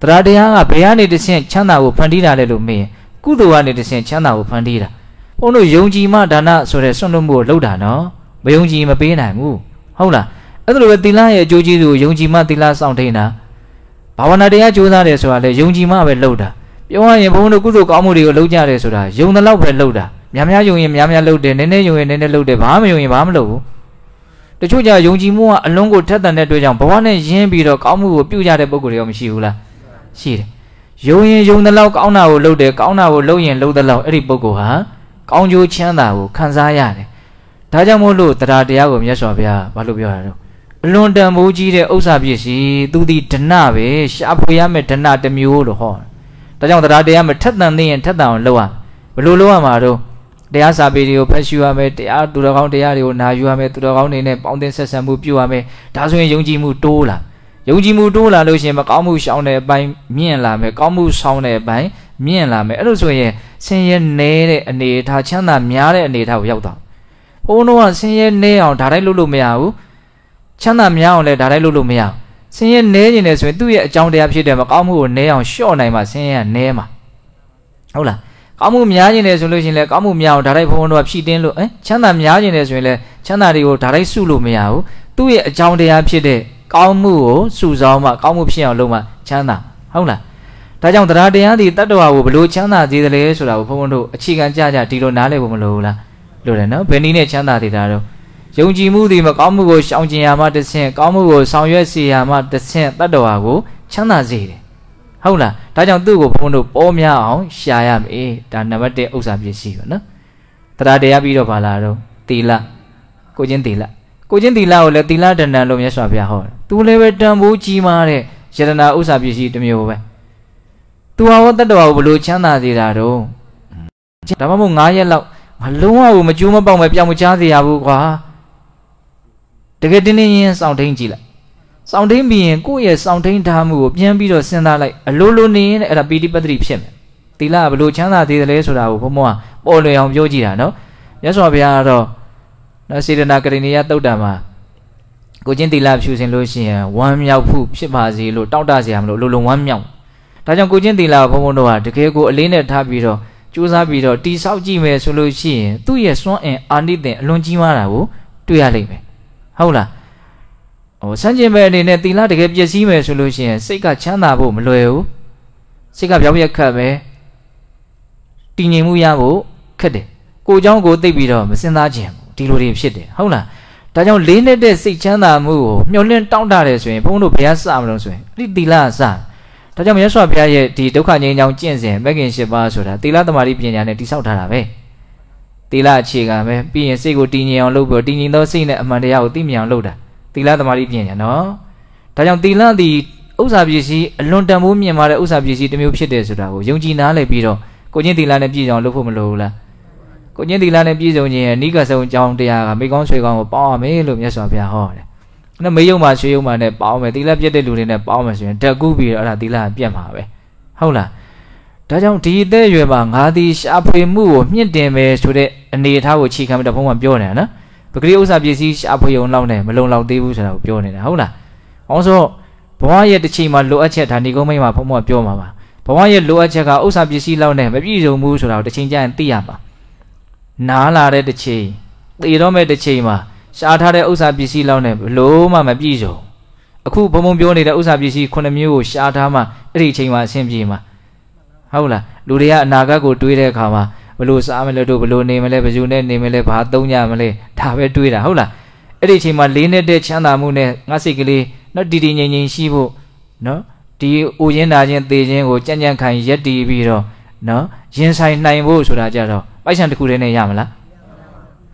A: တရားတရားကဘယ်ကနေတဆင့်ချမ်းသာကိုဖန်တီးတာလဲလို့မေးရင်ကုသိုလ်ကနေတဆင့်ချမ်းသာကိုဖန်တီးတာဘုန်းတို့ယုံကြည်မှဒါနဆိုတဲ့ဆွန့်လွတ်မှုကိုလုပ်တာနော်မယုံကြည်မပေးနိုင်ဘူးဟုတ်လားအဲ့လိုပဲသီလရဲ့အကျိုးကျေးဇူးကိုယုံကြည်မှသီလစောင့်ထိန်တာ ဘာဝနာတရားကြိုးစားတယ်ဆိုတာလေယုံကြည်မှပဲလုပ်တာပြောရရင်ဘုန်းတို့ကုသိုလ်ကောင်းမှုတွေကိုလုပ်ကြတယ်ဆိုတာယုံတဲ့လောက်ပဲလုပ်တာများများယုံရင်များများလုပ်တယ်နည်းနည်းယုံရင်နည်းနည်းလုပ်တယ်ဘာမှမယုံရင်ဘာမှမလုပ်ဘူးတချို့ကြယုံကြည်မှုကအလုံးကိုထက်သန်တဲ့အတွက်ကြောင့်ဘဝနဲ့ရင်းပြီးတော့ကောင်းမှုကိုပြုကြတဲ့ပုံကိုယ်တွေရောမရှိဘူးလားရှိတယ်ယုံရင်ယုံတဲ့လောက်ကောင်းတာကိုလုပ်တယ်ကောင်းတာကိုလုပ်ရင်လုပ်တဲ့လောက်အဲ့ဒီပုံကိုယ်ဟာကောင်းကျိုးချမ်းသာကိုခံစားရတယ်ဒါကြောင့်မို့လို့တရားတရားကိုမြတ်စွာဘုရားဘာလို့ပြောရတော့ အလွန်တန်ဖိုးကြီးတဲ့ဥစ္စာပစ္စည်းသူဒီဒဏပဲရှာဖွေရမယ့်ဒဏတစ်မျိုးလို့ဟောဒါကြောင့်တရားတရားမထက်သန်သေးရင်ထက်သန်အောင်လုပ်ရဘယ်လိုလုပ်ရမှာတော့တရားစာပေတွေကိုဖတ်ရှုရမယ်တရားသူတော်ကောင်းတရားတွေကိုနာယူရမယ်သူတော်ကောင်းတွေနဲ့ပေါင်းသင်းဆက်ဆံမှုပြုရမယ်ဒါဆိုရင်ယုံကြည်မှုတိုးလာယုံကြည်မှုတိုးလာလို့ရှိရင်မကောင်းမှုရှောင်တဲ့အပိုင်းမြင့်လာမယ်ကောင်းမှုဆောင်တဲ့အပိုင်းမြင့်လာမယ်အဲ့လိုဆိုရင်ဆင်းရဲနေတဲ့အနေအထားချမ်းသာများတဲ့အနေအထားကိုရောက်သွားဘုန်းတော်ကဆင်းရဲနေအောင်ဒါတိုင်းလုပ်လို့မရဘူး ချမ်းသာများအောင်လည်းဒါတိုင်းလုပ်လို့မရဘူးဆင်းရဲနေနေတယ်ဆိုရင်သူ့ရဲ့အကြောင်းတရားဖြစ်တယ်မကောင်းမှုကိုနေအောင်လျှော့နိုင်မှဆင်းရဲကနေမှာဟုတ်လားကောင်းမှုများခြင်းတယ်ဆိုလို့ရှိရင်လည်းကောင်းမှုများအောင်ဒါတိုင်းဘုန်းဘုန်းတို့ကဖြည့်တင်းလို့အဲချမ်းသာများခြင်းတယ်ဆိုရင်လည်းချမ်းသာတွေကိုဒါတိုင်းစုလို့မရဘူးသူ့ရဲ့အကြောင်းတရားဖြစ်တဲ့ကောင်းမှုကိုစုဆောင်းမှကောင်းမှုဖြစ်အောင်လုပ်မှချမ်းသာဟုတ်လားဒါကြောင့်တရားတရားဒီတတ္တဝါကိုဘလို့ချမ်းသာသေးတယ်လဲဆိုတာကိုဘုန်းဘုန်းတို့အခြေခံကြကြဒီလိုနားလည်ဖို့မလိုဘူးလားလိုတယ်နော်ဘယ်နည်းနဲ့ချမ်းသာသေးတာတော့ ယုံကြည်မှုဒီမကောင်းမှုကိုရှောင်ကျင်ရမှတဆင့်ကောင်းမှုကိုဆောင်ရွက်စေရမှတဆင့်တတ္တဝါကိုချမ်းသာစေတယ်ဟုတ်လားဒါကြောင့်သူ့ကိုဘုန်းတို့ပေါ်များအောင်ရှာရမယ်ဒါနံပါတ်1ဥစ္စာပစ္စည်းပဲနော်တရားတရားပြီးတော့ဗာလာတော့သီလကိုချင်းသီလကိုချင်းသီလကိုလည်းသီလဒဏ္ဍလို့မြတ်စွာဘုရားဟောတယ်သူလည်းပဲတန်ဖိုးကြီးမားတဲ့ယတနာဥစ္စာပစ္စည်းတစ်မျိုးပဲသူဟာဝတ္တဝါကိုဘလို့ချမ်းသာစေတာတော့ဒါမှမဟုတ်9ရက်လောက်မလုံးဝမကြိုးမပေါက်မပြောင်းမချစေရဘူးကွာ တကယ်တင်းတင်းရင်းစောင့်ထိန်ကြည့်လိုက်စောင့်ထိန်ပြီးရင်ကိုယ့်ရဲ့စောင့်ထိန်ထားမှုကိုပြန်ပြီးတော့စဉ်းစားလိုက်အလိုလိုနေရင်အဲ့ဒါပီတိပတ္တိဖြစ်မယ်သီလဘလို့ချမ်းသာသေးတယ်လဲဆိုတာကိုဘုံဘုံကပေါ်လွင်အောင်ပြောကြည့်တာနော်မြတ်စွာဘုရားကတော့နော်စေတနာကရိဏီယတုတ်တံမှာကိုချင်းသီလဖြူစင်လို့ရှိရင်ဝမ်းမြောက်ဖို့ဖြစ်ပါစေလို့တောက်တစရာမလိုလိုလုံးဝမ်းမြောက်ဒါကြောင့်ကိုချင်းသီလဘုံဘုံတို့ဟာတကယ်ကိုအလေးနဲ့ထားပြီးတော့စူးစမ်းပြီးတော့တိဆောက်ကြည့်မယ်ဆိုလို့ရှိရင်သူ့ရဲ့စွမ်းအင်အာနိသင်အလွန်ကြီးမားတာကိုတွေ့ရလိမ့်မယ် ဟုတ်လားဟိုစံကျင်ပဲအနေနဲ့သီလတကယ်ပြည့်စည်မယ်ဆိုလို့ရှိရင်စိတ်ကချမ်းသာဖို့မလွယ်ဘူးစိတ်ကပြောင်းရက်ခတ်ပဲတည်ငြိမ်မှုရဖို့ခက်တယ်ကိုเจ้าကိုသိပြီးတော့မစင်သားခြင်းဒီလိုတွေဖြစ်တယ်ဟုတ်လားဒါကြောင့်လေးနဲ့တဲ့စိတ်ချမ်းသာမှုကိုမျှော်လင့်တောင့်တတယ်ဆိုရင်ဘုန်းတို့ဘယ်ကစမလို့ဆိုရင်အဲ့ဒီသီလကစဒါကြောင့်မြတ်စွာဘုရားရဲ့ဒီဒုက္ခငြိမ်းချောင်းကျင့်စဉ်မဂ်ခင်၈ပါးဆိုတာသီလသမารိပညာနဲ့တိဆောက်ထားတာပဲ သီလအခြေခံပဲပြီးရင်စိတ်ကိုတည်ငြိမ်အောင်လုပ်ပြီးတည်ငြိမ်သောစိတ်နဲ့အမှန်တရားကိုသိမြင်အောင်လုပ်တာသီလသမารိပညာနော်ဒါကြောင့်သီလသည်ဥစ္စာပစ္စည်းအလွန်တန်ဖိုးမြင့်မာတဲ့ဥစ္စာပစ္စည်းတစ်မျိုးဖြစ်တယ်ဆိုတာကိုယုံကြည်နားလည်ပြီးတော့ကိုချင်းသီလနဲ့ပြည့်စုံလုပ်ဖို့မလိုဘူးလားကိုချင်းသီလနဲ့ပြည့်စုံခြင်းရဲ့အနိကဆုံးအကြောင်းတရားကမိကောင်းဆွေကောင်းကိုပေါင်းရမယ်လို့မြတ်စွာဘုရားဟောတယ်။နော်မေယုံမှာဆွေယုံမှာနဲ့ပေါင်းမယ်သီလပြည့်တဲ့လူတွေနဲ့ပေါင်းမယ်ဆိုရင်တက်ကူးပြီးတော့အဲ့ဒါသီလပြတ်မှာပဲ။ဟုတ်လား။ ဒါကြောင့်ဒီအသက်အရွယ်မှာငါသည်ရှာဖွေမှုကိုမြင့်တင်မယ်ဆိုတဲ့အနေအထားကိုခြေခံပြီးတော့ဘုန်းကပြောနေတာနော်။ပဂရိဥစ္စာပစ္စည်းရှာဖွေုံလောက်နဲ့မလုံလောက်သေးဘူးဆိုတာကိုပြောနေတာဟုတ်လား။အောင်ဆိုဘဝရဲ့တစ်ချိန်မှာလိုအပ်ချက်ဒါနေကုန်းမိတ်မှာဘုန်းကပြောမှာပါ။ဘဝရဲ့လိုအပ်ချက်ကဥစ္စာပစ္စည်းလောက်နဲ့မပြည့်စုံဘူးဆိုတာကိုတစ်ချိန်ကျရင်သိရမှာ။နားလာတဲ့တစ်ချိန်သေတော့မဲ့တစ်ချိန်မှာရှားထားတဲ့ဥစ္စာပစ္စည်းလောက်နဲ့ဘလို့မှမပြည့်စုံအခုဘုံဘုံပြောနေတဲ့ဥစ္စာပစ္စည်း9မျိုးကိုရှားထားမှအဲ့ဒီအချိန်မှာအဆင်ပြေမှာ ဟုတ်လားလူတွေကအနာဂတ်ကိုတွေးတဲ့အခါမှာဘလို့စားမလဲတို့ဘလို့နေမလဲဘယ်သူနဲ့နေမလဲဘာသုံးကြမလဲဒါပဲတွေးတာဟုတ်လားအဲ့ဒီအချိန်မှာလေးနေတဲ့ချမ်းသာမှုနဲ့ငါစိတ်ကလေးနော်တည်တည်ငြိမ်ငြိမ်ရှိဖို့နော်ဒီအိုရင်းနာခြင်းသေခြင်းကိုကြံ့ကြံ့ခိုင်ရက်တည်ပြီးတော့နော်ရင်ဆိုင်နိုင်ဖို့ဆိုတာကြတော့ပိုက်ဆံတစ်ခုတည်းနဲ့ရမလား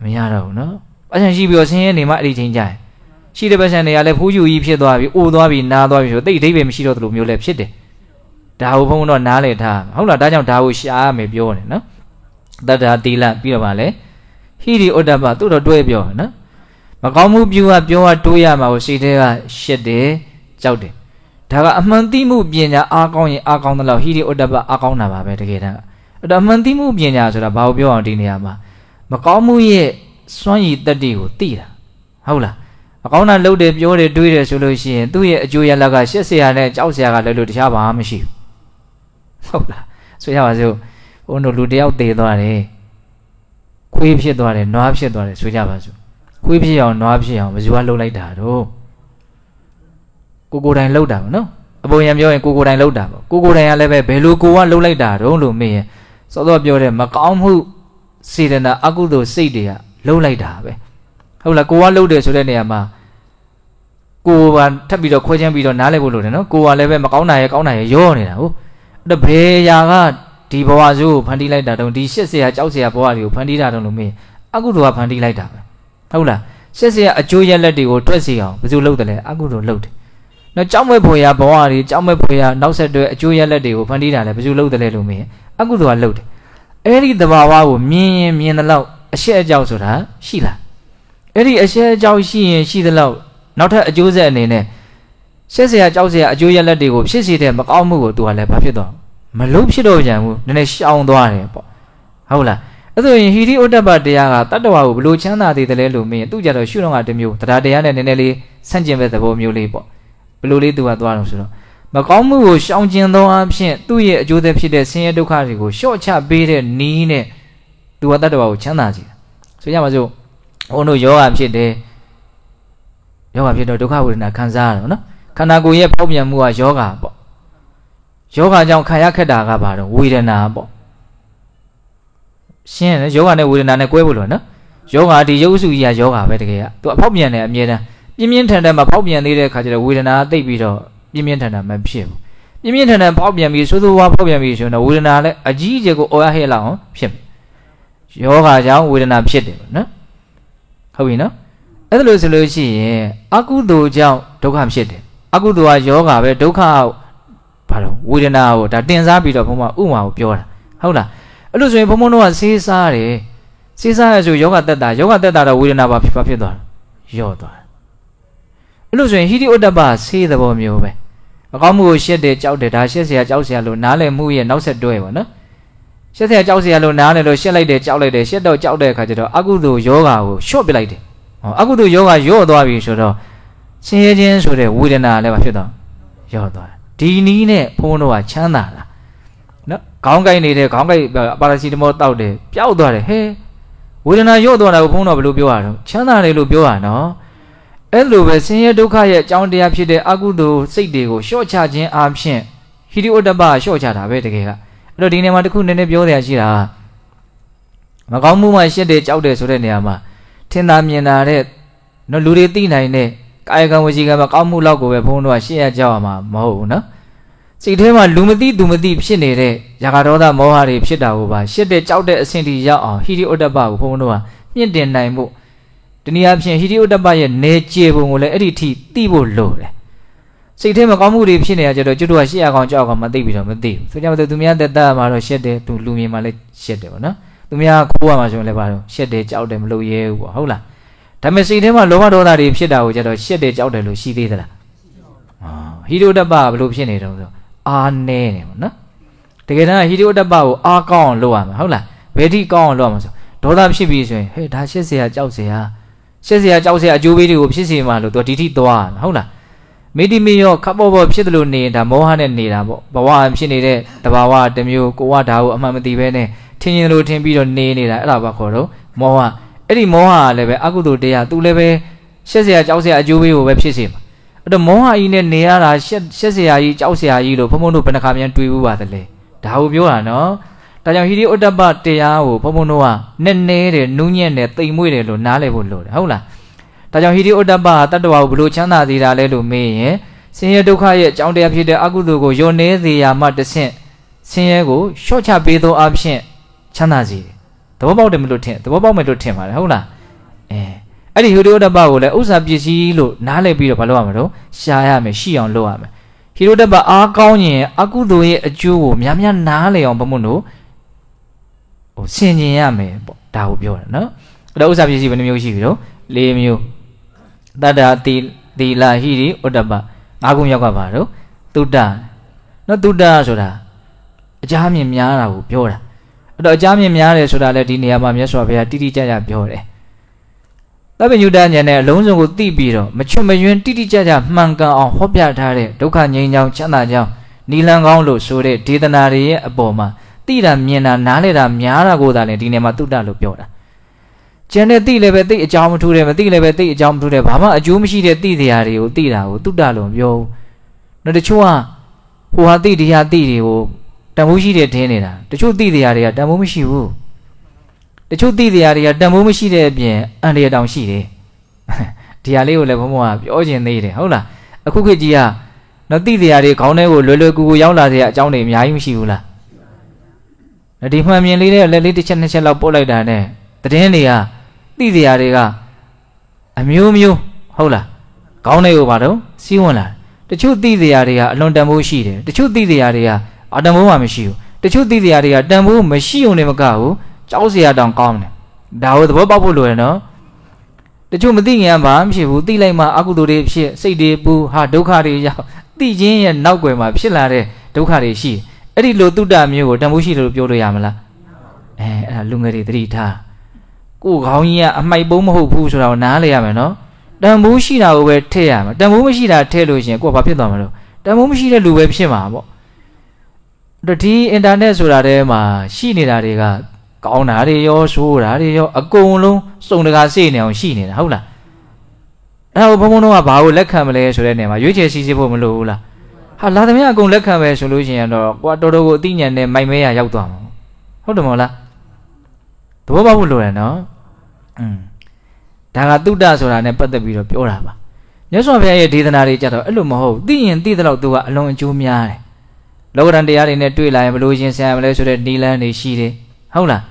A: မရတော့ဘူးနော်ပိုက်ဆံရှိပြီးတော့ဆင်းရဲနေမှအဲ့ဒီချိန်ကြရင်ရှိတဲ့ပိုက်ဆံတွေကလည်းဖူးယူကြီးဖြစ်သွားပြီအိုသွားပြီနားသွားပြီဆိုတိတ်အဓိပ္ပာယ်မရှိတော့သလိုမျိုးလည်းဖြစ်တယ် ဒါကိုဘုန်းတော့နားလေထားဟုတ်လားဒါကြောင့်ဒါကိုရှားမယ်ပြောတယ်နော်တတ္တာတိလပြီးတော့ပါလေဟိရိဥဒ္ဒပသူ့တော့တွဲပြောနော်မကောင်းမှုပြုကပြောကတိုးရမှာကိုစိတ်ထဲကရှစ်တယ်ကြောက်တယ်ဒါကအမှန်သိမှုပညာအားကောင်းရင်အားကောင်းသလောက်ဟိရိဥဒ္ဒပအားကောင်းတာပါပဲတကယ်တမ်းအဲ့တော့အမှန်သိမှုပညာဆိုတာဘာကိုပြောအောင်ဒီနေရာမှာမကောင်းမှုရဲ့စွမ်းရည်တတ္တိကိုသိတာဟုတ်လားမကောင်းတာလုပ်တယ်ပြောတယ်တွေးတယ်ဆိုလို့ရှိရင်သူ့ရဲ့အကျိုးရလက်ကရှက်စရာနဲ့ကြောက်စရာကလည်းလို့တခြားဘာမှမရှိဘူး ဟုတ်လားဆိုရပါစို့ဘုန်းတို့လူတယောက်တည်သွားတယ်ခွေးဖြစ်သွားတယ်နွားဖြစ်သွားတယ်ဆိုကြပါစို့ခွေးဖြစ်အောင်နွားဖြစ်အောင်ဘယ်သူကလှုပ်လိုက်တာတော့ကိုကိုတိုင်လှုပ်တာပေါ့နော်အပေါ်ရံပြောရင်ကိုကိုတိုင်လှုပ်တာပေါ့ကိုကိုတိုင်ကလည်းပဲဘယ်လိုကိုကလှုပ်လိုက်တာတော့လို့မေးရင်စောစောပြောတဲ့မကောင်းမှုစေတနာအကုသိုလ်စိတ်တွေကလှုပ်လိုက်တာပဲဟုတ်လားကိုကလှုပ်တယ်ဆိုတဲ့နေရာမှာကိုကထပ်ပြီးတော့ခွဲချမ်းပြီးတော့နားလည်ဖို့လိုတယ်နော်ကိုကလည်းပဲမကောင်းတာရဲ့ကောင်းတာရဲ့ရောနေတာဟုတ်အဲ့ တော့ဘယ်ຢာကဒီဘဝစိုးကိုဖန်တီးလိုက်တာတုံးဒီရှစ်ဆရာကြောက်ဆရာဘဝတွေကိုဖန်တီးတာတုံးလို့မေးအကုသိုလ်ကဖန်တီးလိုက်တာပဲဟုတ်လားရှစ်ဆရာအကျိုးရက်လက်တွေကိုတွက်စီအောင်ဘယ်သူလုပ်တယ်လဲအကုသိုလ်လုပ်တယ်နော်ကြောက်မဲ့ဖွေရဘဝတွေကြောက်မဲ့ဖွေရနောက်ဆက်တွဲအကျိုးရက်လက်တွေကိုဖန်တီးတာလဲဘယ်သူလုပ်တယ်လဲလို့မေးအကုသိုလ်ကလုပ်တယ်အဲ့ဒီတဘာဝကိုမြင်ရင်မြင်တဲ့လောက်အရှက်အကြောက်ဆိုတာရှိလားအဲ့ဒီအရှက်အကြောက်ရှိရင်ရှိတဲ့လောက်နောက်ထပ်အကျိုးဆက်အနေနဲ့ရှက်စရာကြောက်စရာအကျိုးရလက်တွေကိုဖြစ်စေတဲ့မကောင်းမှုကိုသူကလည်းဘာဖြစ်တော့ မလုံးဖြစ်တော့ကြံဘူးနည်းနည်းရှောင်သွားတယ်ပေါ့ဟုတ်လားအဲ့ဆိုရင်ဟီရိဥဒ္ဒပတရားကတတ္တဝါကိုဘလို့ချမ်းသာသေးတယ်လဲလို့မင်းသူကြတော့ရှုတော့ကတမျိုးတရားတရားနဲ့နည်းနည်းလေးဆန့်ကျင်ဘက်သဘောမျိုးလေးပေါ့ဘလို့လေးသူကသွားတော့ဆိုတော့မကောင်းမှုကိုရှောင်ကျင်သောအဖြစ်သူ့ရဲ့အကျိုးသက်ဖြစ်တဲ့ဆင်းရဲဒုက္ခတွေကိုရှော့ချပေးတဲ့နီးနဲ့သူကတတ္တဝါကိုချမ်းသာစေတယ်ဆိုကြပါစို့ဘုန်းတို့ယောဂဖြစ်တယ်ယောဂဖြစ်တော့ဒုက္ခဝေဒနာခံစားရတော့နော်ခန္ဓာကိုယ်ရဲ့ပေါက်ပြန်မှုကယောဂပေါ့ ယောဂကြောင့်ခံရခက်တာကဘာတော့ဝေဒနာပေါ့ရှင်းတယ်ယောဂနဲ့ဝေဒနာနဲ့꿰ဖို့လို့နော်ယောဂဒီရုပ်စုကြီးကယောဂပဲတကယ်ကသူအဖောက်ပြန်တယ်အမြဲတမ်းပြင်းပြင်းထန်ထန်မှာဖောက်ပြန်သေးတဲ့အခါကျတော့ဝေဒနာသိပ်ပြီးတော့ပြင်းပြင်းထန်ထန်မဖြစ်ဘူးပြင်းပြင်းထန်ထန်ဖောက်ပြန်ပြီးဆိုးဆိုးဝါးဖောက်ပြန်ပြီးဆိုရင်တော့ဝေဒနာလည်းအကြီးအကျယ်ကိုအော်ရဟဲ့လောက်အောင်ဖြစ်ယောဂကြောင့်ဝေဒနာဖြစ်တယ်နော်ဟုတ်ပြီနော်အဲ့ဒါလို့ဆိုလို့ရှိရင်အကုသိုလ်ကြောင့်ဒုက္ခဖြစ်တယ်အကုသိုလ်ကယောဂပဲဒုက္ခ ဘာလို့ဝေဒနာကိုဒါတင်စားပြီးတော့ဘုံမဥမာကိုပြောတာဟုတ်လားအဲ့လိုဆိုရင်ဘုံဘုံတို့ကစေးစားတယ်စေးစားရဆိုယောဂတက်တာယောဂတက်တာတော့ဝေဒနာပါဖြစ်ဖြစ်သွားတာယော့သွားတယ်အဲ့လိုဆိုရင်ဟိတိဥဒ္ဒပဆေးသဘောမျိုးပဲအကောင်းမှုကိုရှက်တယ်ကြောက်တယ်ဒါရှက်เสียကြောက်เสียလို့နားလည်မှုရဲ့နောက်ဆက်တွဲပေါ့နော်ရှက်เสียကြောက်เสียလို့နားလည်လို့ရှက်လိုက်တယ်ကြောက်လိုက်တယ်ရှက်တော့ကြောက်တဲ့အခါကျတော့အကုသိုလ်ယောဂါကိုရှော့ပစ်လိုက်တယ်ဟောအကုသိုလ်ယောဂါယော့သွားပြီဆိုတော့ဆင်းရဲခြင်းဆိုတဲ့ဝေဒနာလည်းမဖြစ်တော့ယော့သွားတယ် ဒီနီးနဲ့ဘုန်းတော်ကချမ်းသာတာနော်ခေါင်းကိုက်နေတဲ့ခေါင်းကိုက်ပါရာစီတမောတောက်တယ်ပျောက်သွားတယ်ဟဲဝေဒနာယော့သွားတာကိုဘုန်းတော်ဘယ်လိုပြောရတော့ချမ်းသာတယ်လို့ပြောရနော်အဲ့လိုပဲဆင်းရဲဒုက္ခရဲ့အကြောင်းတရားဖြစ်တဲ့အကုသိုလ်စိတ်တွေကိုလျှော့ချခြင်းအပြင်ဟိရိဥဒ္ဒပလျှော့ချတာပဲတကယ်ကအဲ့တော့ဒီနေရာမှာတခုနည်းနည်းပြောရရှိတာမကောင်းမှုမှရှက်တယ်ကြောက်တယ်ဆိုတဲ့နေရာမှာထင်သာမြင်သာတဲ့နော်လူတွေသိနိုင်တဲ့ ကာယကံဝစီကံမကောင်းမှုလောက်ကိုပဲဘုန်းတော်ကရှေ့ရကြောက်ရမှာမဟုတ်ဘူးနော်စိတ်ထဲမှာလူမသိသူမသိဖြစ်နေတဲ့ရာဂဒေါသမောဟတွေဖြစ်တာကိုပါရှက်တဲ့ကြောက်တဲ့အဆင့်ထိရောက်အောင်ဟိရိဥဒ္ဒပကိုဘုန်းတော်ကမြင့်တင်နိုင်ဖို့ဒီနည်းအားဖြင့်ဟိရိဥဒ္ဒပရဲ့နေကျေပုံကိုလည်းအဲ့ဒီထိသိဖို့လိုတယ်စိတ်ထဲမှာကောင်းမှုတွေဖြစ်နေရကြတော့ကျွတ်တို့ကရှေ့ရကောင်ကြောက်ကောင်မသိပြီးတော့မသိဘူးဆိုကြပါစို့သူများတက်တာမှာတော့ရှက်တယ်သူလူမြင်မှာလည်းရှက်တယ်ပေါ့နော်သူများခိုးရမှာဆိုရင်လည်းပါတော့ရှက်တယ်ကြောက်တယ်မလုပ်ရဲဘူးပေါ့ဟုတ်လား ဒါပေမဲ့စိတ်ထဲမှာလောဘဒေါသတွေဖြစ်တာကိုကျတော့ရှက်တယ်ကြောက်တယ်လို့ရှိသေးသလားအာဟိရုတ္တပဘလို့ဖြစ်နေတုံးဆိုအာနဲနေပေါ့နော်တကယ်တမ်းဟိရုတ္တပကိုအာကောင်းအောင်လုပ်ရမှာဟုတ်လားဘယ်ထိကောင်းအောင်လုပ်ရမှာဆိုဒေါသဖြစ်ပြီဆိုရင်ဟဲ့ဒါရှက်စရာကြောက်စရာရှက်စရာကြောက်စရာအကျိုးပေးတွေကိုဖြစ်စေမှာလို့သူဒီထိသွားမှာဟုတ်လားမိတိမိရောခပ်ပေါ်ပေါ်ဖြစ်တယ်လို့နေရင်ဒါမောဟနဲ့နေတာပေါ့ဘဝဖြစ်နေတဲ့တဘာဝတစ်မျိုးကိုကဒါကိုအမှန်မသိဘဲနဲ့ထင်ရင်လို့ထင်ပြီးတော့နေနေတာအဲ့ဒါဘာခေါ်တော့မောဟ အဲ့ဒီမောဟကလည်းပဲအကုသိုလ်တရားသူလည်းပဲရှက်စရာကြောက်စရာအကျိုးပေးကိုပဲဖြစ်စေမှာအဲ့တော့မောဟကြီးနဲ့နေရတာရှက်ရှက်စရာကြီးကြောက်စရာကြီးလို့ဘုံဘုံတို့ဘယ်နှခါပြန်တွေးဘူးပါသလဲဒါကိုပြောတာနော်ဒါကြောင့်ဟိရိဥတ္တပတရားကိုဘုံဘုံတို့ကနက်နဲတယ်နူးညံ့တယ်တိမ်မွေ့တယ်လို့နားလည်ဖို့လိုတယ်ဟုတ်လားဒါကြောင့်ဟိရိဥတ္တပဟာတတ္တဝါကိုဘလို့ချမ်းသာစေတာလဲလို့မေးရင်ဆင်းရဲဒုက္ခရဲ့အကြောင်းတရားဖြစ်တဲ့အကုသိုလ်ကိုယုံနေစေရာမှတဆင့်ဆင်းရဲကိုလျှော့ချပေးသောအဖြစ်ချမ်းသာစေတယ် သဘောပေါက်တယ်မလို့ထင်သဘောပေါက်မယ်လို့ထင်ပါတယ်ဟုတ်လားအဲအဲ့ဒီဟိရိဥဒ္ဒပကိုလည်းဥစ္စာပစ္စည်းလို့နားလည်ပြီးတော့ဘာလုပ်ရမလို့ရှားရမယ်ရှိအောင်လုပ်ရမယ်ဟိရိဥဒ္ဒပအားကောင်းရင်အကုသိုလ်ရဲ့အကျိုးကိုများများနားလည်အောင်ဘုံဘုံတို့ဟိုဆင်ခြင်ရမယ်ပေါ့ဒါကိုပြောတာနော်အဲ့တော့ဥစ္စာပစ္စည်းဘယ်နှမျိုးရှိပြီတော့၄မျိုးတတ္တာတိသီလဟိရိဥဒ္ဒပငါးခုမြောက်ကပါတော့တုဒ္ဒနော်တုဒ္ဒဆိုတာအကြမ်းမြင်များတာကိုပြောတာ အဲ့တော့အကြမ်းမြင်များတယ်ဆိုတာလည်းဒီနေရာမှာမြတ်စွာဘုရားတိတိကျကျပြောတယ်သဗ္ဗညုတဉာဏ်နဲ့အလုံးစုံကိုသိပြီးတော့မချွတ်မယွင်းတိတိကျကျမှန်ကန်အောင်ဟောပြထားတဲ့ဒုက္ခငြိမ်းချောင်းချမ်းသာကြောင်းနိလန်ကောင်းလို့ဆိုတဲ့ဒေသနာတွေရဲ့အပေါ်မှာသိတာမြင်တာနားလည်တာများတာကိုသာလေဒီနေ့မှာတုတ္တလို့ပြောတာကျန်တဲ့သိလည်းပဲသိအကြောင်းမထူးတယ်မသိလည်းပဲသိအကြောင်းမထူးတယ်ဘာမှအကျိုးမရှိတဲ့သိတရားတွေကိုသိတာကိုတုတ္တလို့ပြောဘူးနောက်တချို့ကဟိုဟာသိဒီဟာသိတွေကို တန်ဖိုးရှိတဲ့ထင်းနေတာတချို့သိတရားတွေကတန်ဖိုးမရှိဘူးတချို့သိတရားတွေကတန်ဖိုးမရှိတဲ့အပြင်အန္တရာယ်တောင်ရှိတယ်ဒီဟာလေးကိုလည်းဘုံဘုံကပြောခြင်းသေးတယ်ဟုတ်လားအခုခေတ်ကြီးကနော်သိတရားတွေခေါင်းထဲကိုလွယ်လွယ်ကူကူရောက်လာတဲ့အကြောင်းတွေအများကြီးမရှိဘူးလားဒီမှန်မြင်လေးတဲ့လက်လေးတစ်ချက်နှစ်ချက်လောက်ပို့လိုက်တာနဲ့တည်င်းတွေကသိတရားတွေကအမျိုးမျိုးဟုတ်လားခေါင်းထဲကိုပါတော့စီးဝင်လာတချို့သိတရားတွေကအလွန်တန်ဖိုးရှိတယ်တချို့သိတရားတွေက အတန်ဖိုးမှမရှိဘူးတချို့သိတရားတွေကတန်ဖိုးမရှိုံနဲ့မကဘူးကြောက်စရာတောင်ကောင်းတယ်ဒါကိုသဘောပေါက်ဖို့လိုရနော်တချို့မသိငြမ်းဘာမှဖြစ်ဘူးသိလိုက်မှအကုသိုလ်တွေဖြစ်စိတ်တွေပူဟာဒုက္ခတွေရောက်သိခြင်းရဲ့နောက်ွယ်မှာဖြစ်လာတဲ့ဒုက္ခတွေရှိအဲ့ဒီလိုတုတ္တမျိုးကိုတန်ဖိုးရှိတယ်လို့ပြောလို့ရမလားအဲအဲ့ဒါလူငယ်တွေသတိထားကိုယ်ခေါင်းကြီးကအမိုက်ပုံးမဟုတ်ဘူးဆိုတာကိုနားလေရမယ်နော်တန်ဖိုးရှိတာကိုပဲထည့်ရမယ်တန်ဖိုးမရှိတာထည့်လို့ရှင်ကိုယ်ဘာဖြစ်သွားမလို့တန်ဖိုးမရှိတဲ့လူပဲဖြစ်မှာပေါ့ ဒီအင်တာနက်ဆိုတာထဲမှာရှိနေတာတွေကကောင်းတာတွေရောဆိုးတာတွေရောအကုန်လုံးစုံတကာစိတ်နေအောင်ရှိနေတာဟုတ်လားအဲ့ဒါဘုံဘုံတော့ကဘာကိုလက်ခံမလဲဆိုတဲ့နေရာမှာရွေးချယ်စီစစ်ဖို့မလိုဘူးလားဟာလာသမျှအကုန်လက်ခံပဲဆိုလို့ရှိရင်တော့ကွာတော်တော်ကိုအသိဉာဏ်နဲ့မိုက်မဲရရောက်သွားမှာဟုတ်တယ်မဟုတ်လားသဘောပေါက်ဖို့လိုတယ်နော်อืมဒါကတုဒ္ဒဆိုတာနဲ့ပတ်သက်ပြီးတော့ပြောတာပါမြတ်စွာဘုရားရဲ့ဒေသနာတွေကြတော့အဲ့လိုမဟုတ်သိရင်သိတဲ့လောက်သူကအလွန်အကျိုးများတယ် လောကရန်တရားတွေနဲ့တွေ့လာရင်ဘလို့ရှင်ဆရာမလဲဆိုတဲ့နီလန်းတွေရှိတယ်ဟုတ်လား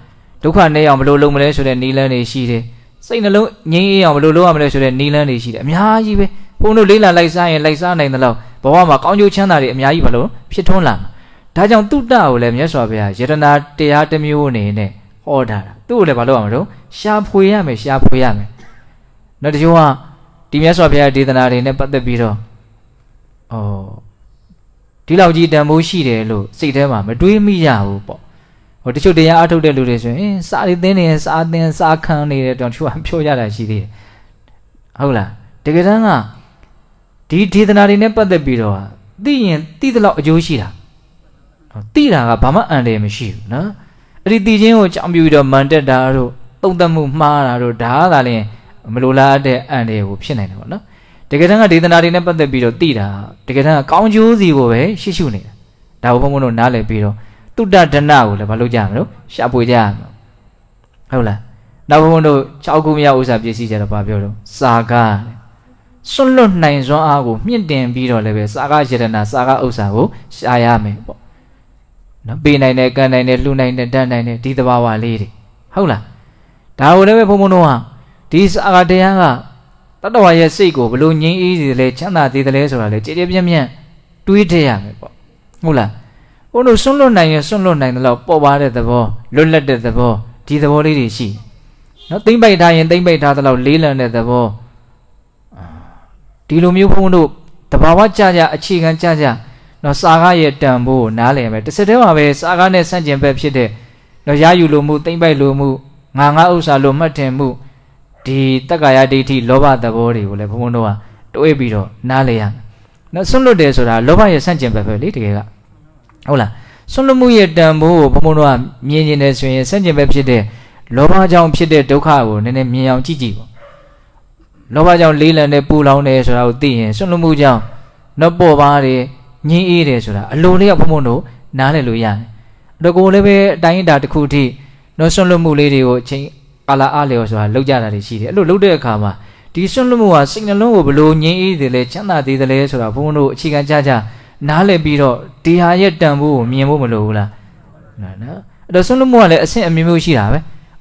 A: ဒုက္ခနဲ့အောင်ဘလို့လုံးမလဲဆိုတဲ့နီလန်းတွေရှိတယ်စိတ်နှလုံးငြိမ်းအေးအောင်ဘလို့လုံးရမလဲဆိုတဲ့နီလန်းတွေရှိတယ်အများကြီးပဲဘုန်းတို့လေးလာလိုက်စားရင်လိုက်စားနိုင်တဲ့လောက်ဘဝမှာကောင်းကျိုးချမ်းသာတွေအများကြီးဘာလို့ဖြစ်ထွန်းလာမှာဒါကြောင့်တုတ္တကိုလည်းမြတ်စွာဘုရားယတနာတရားတစ်မျိုးအနေနဲ့ဟောထားတာသူ့ကိုလည်းဘာလို့ရမလို့ရှားဖွေရမယ်ရှားဖွေရမယ်နောက်တစ်ချို့ကဒီမြတ်စွာဘုရားဒေသနာတွေနဲ့ပတ်သက်ပြီးတော့ဩ ဒီလောက်ကြီးတန်ဖိုးရှိတယ်လို့စိတ်ထဲမှာမတွေးမိရဘူးပေါ့ဟိုတချို့တရားအထုတ်တဲ့လူတွေဆိုရင်စာရီသင်းနေစာသင်စာခံနေတဲ့တောင်ချို့ကပြောကြတာရှိသေးတယ်ဟုတ်လားတကယ်တမ်းကဒီဒေသနာတွေနဲ့ပတ်သက်ပြီးတော့သိရင်သိသလောက်အကျိုးရှိတာသိတာကဘာမှအန္တရာယ်မရှိဘူးနော်အဲ့ဒီသိချင်းကိုကြောင်ပြပြီးတော့မန်တက်တာတို့တုံ့တက်မှုမှားတာတို့ဒါသာလျှင်မလိုလားတဲ့အန္တရာယ်ကိုဖြစ်နိုင်တယ်ပေါ့နော် တကယ်တမ်းကဒေသနာတွေနဲ့ပတ်သက်ပြီးတော့သိတာတကယ်တမ်းကကောင်းကျိုးစီကိုပဲရှိရှုနေတာဒါကိုဘုန်းဘုန်းတို့နားလည်ပြီးတော့တုတ္တဒနာကိုလည်းမလုပ်ကြမလို့ရှာပွေကြရမှာဟုတ်လားနောက်ဘုန်းဘုန်းတို့6ခုမြောက်ဥစ္စာပစ္စည်းကြတော့ဗာပြောတော့စာကားစွန့်လွတ်နိုင်စွမ်းအားကိုမြင့်တင်ပြီးတော့လည်းပဲစာကားယတနာစာကားဥစ္စာကိုရှာရမယ်ပေါ့နော်ပေးနိုင်တယ်ကန်နိုင်တယ်လှူနိုင်တယ်တန်းနိုင်တယ်ဒီသဘာဝလေးတွေဟုတ်လားဒါကိုလည်းပဲဘုန်းဘုန်းတို့ဟာဒီစာကားတရားက တတ္တဝါရဲ့စိတ်ကိုဘလို့ငြိမ်းအေးစေလဲချမ်းသာသေးတယ်လဲဆိုတာလေကြည်ကြည်ပြန့်ပြန့်တွေးထည့်ရမယ်ပေါ့ဟုတ်လားဘုန်းတို့ဆွန့်လွတ်နိုင်ရင်ဆွန့်လွတ်နိုင်တယ်လို့ပေါ်ပါတဲ့သဘောလွတ်လပ်တဲ့သဘောဒီသဘောလေးတွေရှိနော်သိမ့်ပိုက်ထားရင်သိမ့်ပိုက်ထားတဲ့လို့လေးလံတဲ့သဘောဒီလိုမျိုးဘုန်းတို့တဘာဝကြကြအခြေခံကြကြနော်စာကားရဲ့တန်ဖိုးကိုနားလည်မယ်တစ်စက်တည်းမှာပဲစာကားနဲ့ဆန့်ကျင်ဘက်ဖြစ်တဲ့နော်ရယူလိုမှုသိမ့်ပိုက်လိုမှုငါငါဥစ္စာလိုမှတ်ထင်မှု ဒီတက္ကာယဒိဋ္ဌိလောဘသဘောတွေကိုလည်းဘုန်းဘုန်းတို့ကတွေးပြီးတော့နားလည်ရမယ်နော်ဆွန့်လွတ်တယ်ဆိုတာလောဘရဲ့ဆန့်ကျင်ဘက်ပဲလေတကယ်ကဟုတ်လားဆွန့်လွတ်မှုရဲ့တန်ဖိုးကိုဘုံဘုံတို့ကမြင်နေတယ်ဆိုရင်ဆန့်ကျင်ဘက်ဖြစ်တဲ့လောဘကြောင့်ဖြစ်တဲ့ဒုက္ခကိုနည်းနည်းမြင်အောင်ကြည့်ကြည့်ပေါ့လောဘကြောင့်လေးလံတဲ့ပူလောင်တယ်ဆိုတာကိုသိရင်ဆွန့်လွတ်မှုကြောင့်တော့ပေါ်ပါတယ်ငြင်းအေးတယ်ဆိုတာအလိုလေးကဘုံဘုံတို့နားလည်လို့ရတယ်အတကိုလည်းပဲအတိုင်းအတာတစ်ခုထိနော်ဆွန့်လွတ်မှုလေးတွေကိုအချိန် ကာလာအားလျော်ဆိုတာလောက်ကြတာတွေရှိတယ်အဲ့လိုလောက်တဲ့အခါမှာဒီဆွန့်လွတ်မှုဟာစိတ်နှလုံးကိုဘလို့ငြင်းအေးတယ်လဲချမ်းသာသေးတယ်လဲဆိုတာဘုံဘုံတို့အခြေခံကြကြနားလည်ပြီးတော့ဒီဟာရဲ့တန်ဖိုးကိုမြင်ဖို့မလိုဘူးလားနော်နော်အဲ့တော့ဆွန့်လွတ်မှုကလည်းအဆင့်အမျိုးမျိုးရှိတာပဲ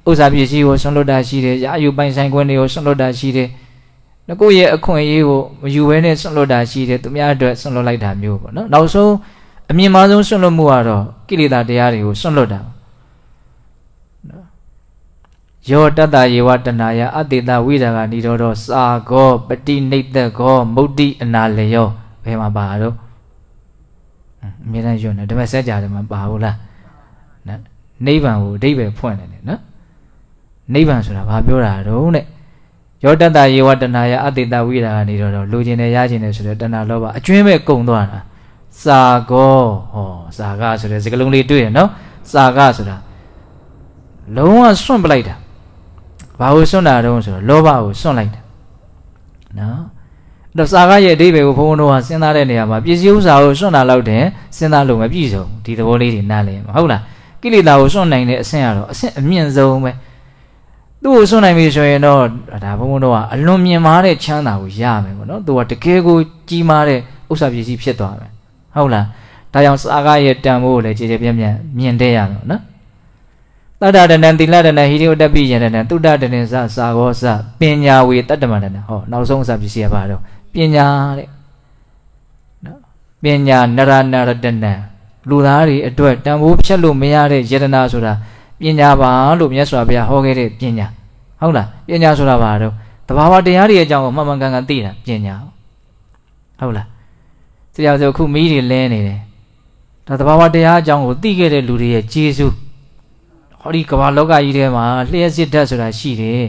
A: ဥစ္စာပစ္စည်းကိုဆွန့်လွတ်တာရှိတယ်ရာယူပိုင်ဆိုင်ခွင့်တွေကိုဆွန့်လွတ်တာရှိတယ်ငကိုရဲ့အခွင့်အရေးကိုမယူဘဲနဲ့ဆွန့်လွတ်တာရှိတယ်သူများအတွက်ဆွန့်လွတ်လိုက်တာမျိုးပေါ့နော်နောက်ဆုံးအမြင့်မားဆုံးဆွန့်လွတ်မှုကတော့ကိလေသာတရားတွေကိုဆွန့်လွတ်တာနော် ယောတတ္တယေဝတနာယအတေတဝိဒါကဏီတော်တော့စာကောပတိနိတ်သက်ကောမုတ်တိအနာလျောဘယ်မှာပါတော့အမြဲတမ်းယွန်းတယ်ဓမ္မစကြာတယ်မှာပါဘူးလားနော်နိဗ္ဗာန်ကိုအဓိပ္ပာယ်ဖွင့်တယ်နော်နိဗ္ဗာန်ဆိုတာဘာပြောတာတော့တဲ့ယောတတ္တယေဝတနာယအတိတဝိရာကနေတော့လူကျင်တယ်ရကျင်တယ်ဆိုတဲ့တဏှာလောဘအကျွင်းပဲကုံသွားတာစာကောဟောစာကဆိုတဲ့စကလုံးလေးတွေ့ရနော်စာကဆိုတာလုံးဝစွန့်ပလိုက်တာ ဘာကိုစွန့်တာတုံးဆိုတော့လောဘကိုစွန့်လိုက်တာနော်တော့စာကရဲ့အဓိပ္ပာယ်ကိုဘုန်းဘုန်းတို့ကစဉ်းစားတဲ့နေရာမှာပစ္စည်းဥစ္စာကိုစွန့်တာလောက်တယ်စဉ်းစားလို့မပြည့်စုံဒီသဘောလေးတွေနားလည်မှာဟုတ်လားကိလေသာကိုစွန့်နိုင်တဲ့အဆင့်ကတော့အဆင့်အမြင့်ဆုံးပဲသူ့ကိုစွန့်နိုင်ပြီဆိုရင်တော့ဒါဘုန်းဘုန်းတို့ကအလွန်မြင်မာတဲ့ချမ်းသာကိုရမယ်ပေါ့နော်သူကတကယ်ကိုကြီးမားတဲ့ဥစ္စာပစ္စည်းဖြစ်သွားမယ်ဟုတ်လားဒါကြောင့်စာကရဲ့တန်ဖိုးကိုလည်းကြည်ကြည်ပြန့်ပြန့်မြင်တဲ့ရမယ်နော် တတ္တတဏံတိလတဏံဟိရိယတပိယတဏံတုတ္တတဏံစစာဂောစပညာဝေတတ္တမတဏံဟောနောက်ဆုံးအစပစ္စည်းကဘာတော့ပညာတဲ့နော်ပညာနရနရတဏံလူသားတွေအတွက်တန်ဖိုးဖြတ်လို့မရတဲ့ယတနာဆိုတာပညာပါလို့မြတ်စွာဘုရားဟောခဲ့တဲ့ပညာဟုတ်လားပညာဆိုတာဘာတော့တဘာဝတရားတွေအကြောင်းကိုမှန်မှန်ကန်ကန်သိတာပညာဟုတ်လားတရားဆိုခုမီးတွေလဲနေတယ်ဒါတဘာဝတရားအကြောင်းကိုသိခဲ့တဲ့လူတွေရဲ့ကျေးဇူး ဟောဒီကမ္ဘာလောကကြီးထဲမှာလျှက်စစ်ဓာတ်ဆိုတာရှိတယ်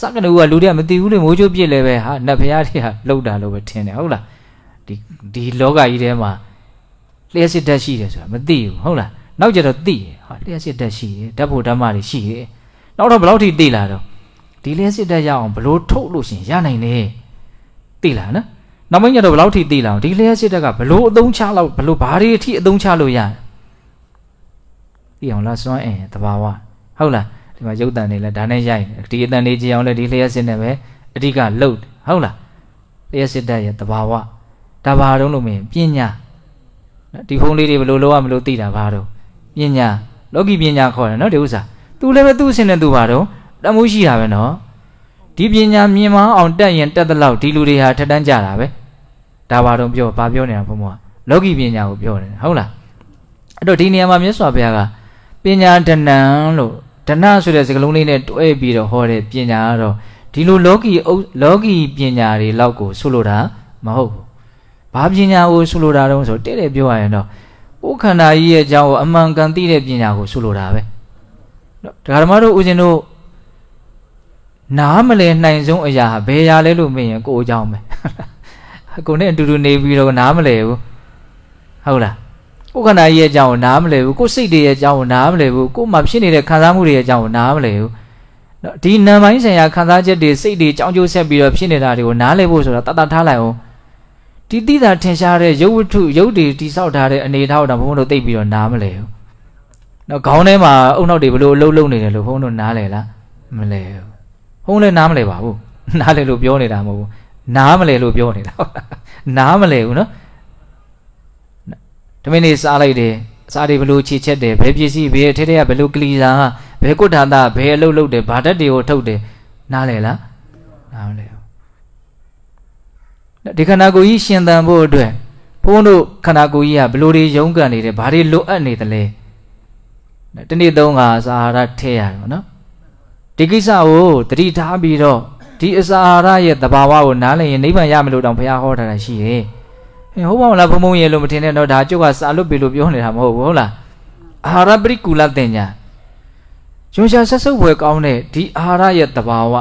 A: စကနဦးကလူတွေကမသိဘူးလေမိုးချိုးပြစ်လဲပဲဟာနတ်ဖရားတွေကလှုပ်တာလို့ပဲထင်တယ်ဟုတ်လားဒီဒီလောကကြီးထဲမှာလျှက်စစ်ဓာတ်ရှိတယ်ဆိုတာမသိဘူးဟုတ်လားနောက်ကြတော့သိတယ်ဟာလျှက်စစ်ဓာတ်ရှိတယ်ဓာတ်ဖို့ဓမ္မတွေရှိတယ်နောက်တော့ဘယ်လောက်ထိသိလာတော့ဒီလျှက်စစ်ဓာတ်ရအောင်ဘလို့ထုတ်လို့ရှင်ရနိုင်တယ်သိလားနော်နောက်ပိုင်းကျတော့ဘယ်လောက်ထိသိလာအောင်ဒီလျှက်စစ်ဓာတ်ကဘလို့အသုံးချလောက်ဘလို့ဘာတွေအထိအသုံးချလို့ရ သိအောင်လားစွမ်းအင်တဘာဝဟုတ်လားဒီမှာရုပ်တန်နေလဲဒါနဲ့ရိုက်ဒီအတန်လေးကြည့်အောင်လဲဒီလျှက်စစ်နဲ့ပဲအဓိကလှုပ်ဟုတ်လားလျှက်စစ်ဓာတ်ရဲ့တဘာဝဒါဘာတော့လို့မင်းပညာဒီဖုန်းလေးတွေဘယ်လိုလုပ်ရမလို့သိတာဘာတော့ပညာလောကီပညာခေါ်တယ်နော်ဒီဥစ္စာ तू လည်းပဲသူ့အစင်နဲ့ तू ဘာတော့တမိုးရှိတာပဲနော်ဒီပညာမြင်မအောင်တက်ရင်တက်တဲ့လောက်ဒီလူတွေဟာထက်တန်းကြတာပဲဒါဘာတော့ပြောဘာပြောနေတာဘုံဘုံကလောကီပညာကိုပြောတယ်ဟုတ်လားအဲ့တော့ဒီနေရာမှာမြတ်စွာဘုရားက ပညာဒဏံလို့ဒဏဆိုတဲ့စကားလုံးလေးနဲ့တွဲပြီးတော့ဟောတဲ့ပညာကတော့ဒီလိုလောကီလောကီပညာတွေလောက်ကိုဆိုလိုတာမဟုတ်ဘူးဘာပညာကိုဆိုလိုတာတုံးဆိုတဲ့တဲ့ပြောရရင်တော့ကိုယ်ခန္ဓာကြီးရဲ့အကြောင်းကိုအမှန်ကန်သိတဲ့ပညာကိုဆိုလိုတာပဲဒကာဓမ္မတို့ဦးဇင်းတို့နားမလဲနိုင်ဆုံးအရာဘယ်ရာလဲလို့မေးရင်ကိုယ်အကြောင်းပဲကိုနဲ့အတူတူနေပြီးတော့နားမလဲဘူးဟုတ်လား ကိုယ်ခန္ဓာကြီးရဲ့အကြောင်းကိုနားမလဲဘူးကိုယ်စိတ်တွေရဲ့အကြောင်းကိုနားမလဲဘူးကိုယ်မှာဖြစ်နေတဲ့ခံစားမှုတွေရဲ့အကြောင်းကိုနားမလဲဘူးနော်ဒီနာမ်ပိုင်းဆိုင်ရာခံစားချက်တွေစိတ်တွေကြောင်းကျိုးဆက်ပြီးတော့ဖြစ်နေတာတွေကိုနားလဲဖို့ဆိုတာတတ်တတ်ထားလိုက်အောင်ဒီတိတာထင်ရှားတဲ့ရုပ်ဝတ္ထုရုပ်တွေတိဆောက်ထားတဲ့အနေထားတော့ဘုန်းဘုန်းတို့သိပြီးတော့နားမလဲဘူးနော်ခေါင်းထဲမှာအုံနောက်တွေဘလို့အလုံးလုံးနေတယ်လို့ဘုန်းတို့နားလဲလားမလဲဘူးဘုန်းလည်းနားမလဲပါဘူးနားလဲလို့ပြောနေတာမဟုတ်ဘူးနားမလဲလို့ပြောနေတာနားမလဲဘူးနော် ဓမင်းနေစားလိုက်တယ်စားတွေဘလို့ခြေချက်တယ်ဘယ်ပစ္စည်းဘယ်ထဲထဲကဘလို့ကလီစာဘယ်ကုဋ္ဌာသဘယ်အလုပ်လုပ်တယ်ဘာဓာတ်တွေကိုထုတ်တယ်နားလဲလားနားမလဲဒီခန္ဓာကိုယ်ကြီးရှင်သန်ဖို့အတွက်ဘုန်းတို့ခန္ဓာကိုယ်ကြီးကဘလို့တွေရုန်းကန်နေတယ်ဘာတွေလိုအပ်နေသလဲတနေ့သုံးခါစာဟာရထဲရတယ်ပေါ့နော်ဒီကိစ္စကိုတတိထားပြီးတော့ဒီအစာအာဟာရရဲ့သဘာဝကိုနားလည်ရင်နိဗ္ဗာန်ရမယ်လို့တောင်ဘုရားဟောထားတာရှိတယ် ဟင်ဟုတ်ပါမလားဘုံဘုံရေလို့မထင်နဲ့တော့ဒါကျုပ်ကစာလွတ်ပြီလို့ပြောနေတာမဟုတ်ဘူးဟုတ်လားအာဟာရပရိကူလတင်ညာကျွန်းရှာဆက်ဆုပ်ဝယ်ကောင်းတဲ့ဒီအာဟာရရဲ့သဘာဝ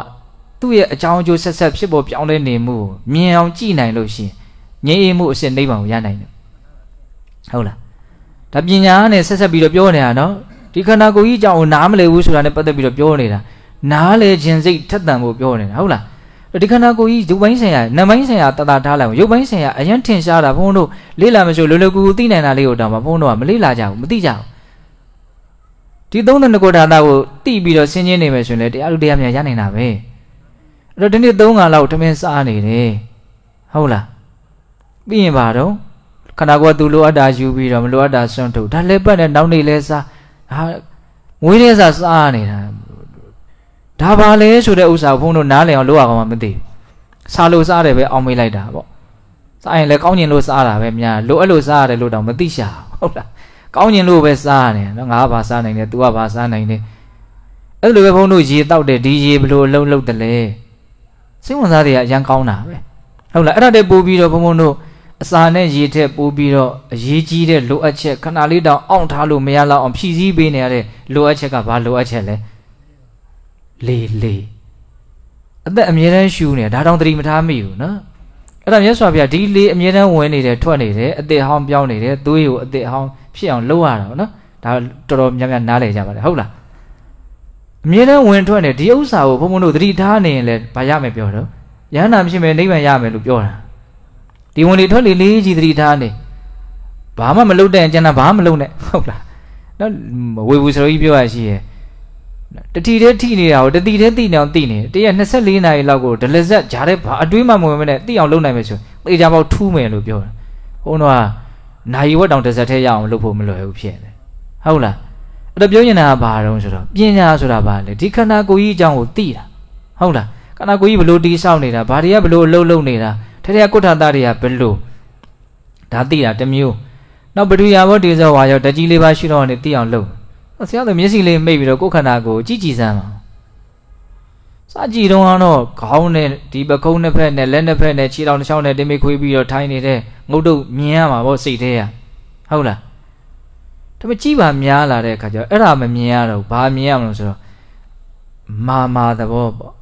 A: သူ့ရဲ့အကြောင်းအကျိုးဆက်ဆက်ဖြစ်ပေါ်ပြောင်းလဲနေမှုမြင်အောင်ကြည့်နိုင်လို့ရှိရင်ငြိမ်းအေးမှုအစစ်နိဗ္ဗာန်ကိုရနိုင်တယ်ဟုတ်လားဒါပညာနဲ့ဆက်ဆက်ပြီးတော့ပြောနေတာနော်ဒီခန္ဓာကိုယ်ကြီးအကြောင်းကိုနားမလည်ဘူးဆိုတာနဲ့ပတ်သက်ပြီးတော့ပြောနေတာနားလေခြင်းစိတ်ထက်သန်ဖို့ပြောနေတာဟုတ်လား ဒီခန္ဓာကိုယ်ကြီးရုပ်ပိုင်းဆိုင်ရာနာမ်ပိုင်းဆိုင်ရာတတာထားလိုက်ရုပ်ပိုင်းဆိုင်ရာအရင်ထင်ရှားတာဘုန်းတို့လေ့လာမလို့လောလောကူကူသိနိုင်တာလေးကိုတောင်မှဘုန်းတို့ကမလေ့လာကြဘူးမသိကြဘူးဒီသုံးသနကိုဒါနာကိုသိပြီးတော့ဆင်းချင်းနေမယ်ဆိုရင်လေတရားလူတရားများရနိုင်တာပဲအဲ့တော့ဒီနေ့သုံးခါလောက်ထမင်းစားနေတယ်ဟုတ်လားပြီးရင်ပါတော့ခန္ဓာကိုယ်ကသူလိုအပ်တာယူပြီးတော့မလိုအပ်တာဆွန့်ထုတ်ဒါလည်းပတ်နဲ့နောက်နေလဲစားဟာငွေလေးစားစားနေတာ ဒါပါလဲဆိုတဲ့ဥစ္စာဘုန်းတို့နားလည်အောင်လုပ်ရအောင်မသိဘူးစားလို့စားတယ်ပဲအောင်မေးလိုက်တာပေါ့စားရင်လည်းကောင်းကျင်လို့စားတာပဲများလိုအဲ့လိုစားရတယ်လို့တော့မသိရှာဟုတ်လားကောင်းကျင်လို့ပဲစားရတယ်နော်ငါကဘာစားနိုင်လဲ तू ကဘာစားနိုင်လဲအဲ့လိုပဲဘုန်းတို့ရေတောက်တယ်ဒီရေဘလို့အလုံးလုံးတယ်လဲစိတ်ဝင်စားတွေကအရန်ကောင်းတာပဲဟုတ်လားအဲ့ဒါတည်းပို့ပြီးတော့ဘုန်းဘုန်းတို့အစာနဲ့ရေထက်ပိုးပြီးတော့အရေးကြီးတဲ့လိုအပ်ချက်ခဏလေးတောင်အောင့်ထားလို့မရတော့အောင်ဖြည့်ဆည်းပေးနေရတဲ့လိုအပ်ချက်ကဘာလိုအပ်ချက်လဲ လေလေအသက်အမြဲတမ်းရှူနေတာဒါတောင်သတိမထားမိဘူးနော်အဲ့ဒါမြတ်စွာဘုရားဒီလေးအမြဲတမ်းဝင်နေတယ်ထွက်နေတယ်အသက်ဟောင်းပြောင်းနေတယ်သွေးကိုအသက်ဟောင်းဖြစ်အောင်လုပ်ရတာနော်ဒါတော်တော်များများနားလည်ကြပါတယ်ဟုတ်လားအမြဲတမ်းဝင်ထွက်နေဒီဥစ္စာကိုဘုံဘုံတို့သတိထားနေရင်လည်းဘာရမယ်ပြောတော့ယန္တာမရှိမယ်နိဗ္ဗာန်ရမယ်လို့ပြောတာဒီဝင်လေထွက်လေလေးကြီးသတိထားနေဘာမှမလုပ်တဲ့ကျန်တာဘာမှမလုပ်နဲ့ဟုတ်လားနော်ဝေဘူးစရိုကြီးပြောရရှိရဲ့ တတိတည်းထိနေတာကိုတတိတည်းသိနေအောင်သိနေတရက်24နာရီလောက်ကိုဒလဇက်ဂျားတဲ့ဘာအတွေးမှမဝင်မနဲ့သိအောင်လုပ်နိုင်မယ်ဆိုသေချာပေါက်ထူးမယ်လို့ပြောတာဘုန်းတော်ကနိုင်ဝက်တောင်တစ်စက်ထဲရအောင်လုပ်ဖို့မလွယ်ဘူးဖြစ်နေဟုတ်လားအဲ့တော့ပြောနေတာကဘာတုံးဆိုတော့ပညာဆိုတာဘာလဲဒီခန္ဓာကိုယ်ကြီးအကြောင်းကိုသိတာဟုတ်လားခန္ဓာကိုယ်ကြီးဘလို့တီးဆောက်နေတာဘာတွေကဘလို့အလုပ်လုပ်နေတာထဲထဲကုဋ္ဌာတတွေကဘလို့ဒါသိတာတစ်မျိုးနောက်ပထဝီယာဘောတေဇောဝါရောတကြီးလေးပါရှိတော့နေသိအောင်လုပ် ဆရာတို့မျက်စိလေးမိတ်ပြီးတော့ကိုယ်ခန္ဓာကိုကြည့်ကြည့်စမ်းပါစကြည့်တော့ကတော့ခေါင်းနဲ့ဒီပကုံးနှစ်ဖက်နဲ့လက်နှစ်ဖက်နဲ့ခြေထောက်တစ်ချောင်းနဲ့တင်းမိခွေးပြီးတော့ထိုင်းနေတဲ့ငုတ်တုတ်မြင်ရမှာပေါ့စိတ်သေးရဟုတ်လားဒါပေမဲ့ကြည့်ပါများလာတဲ့အခါကျတော့အဲ့ဒါမမြင်ရတော့ဘာမြင်ရမလို့ဆိုတော့မာမာသဘောပေါ့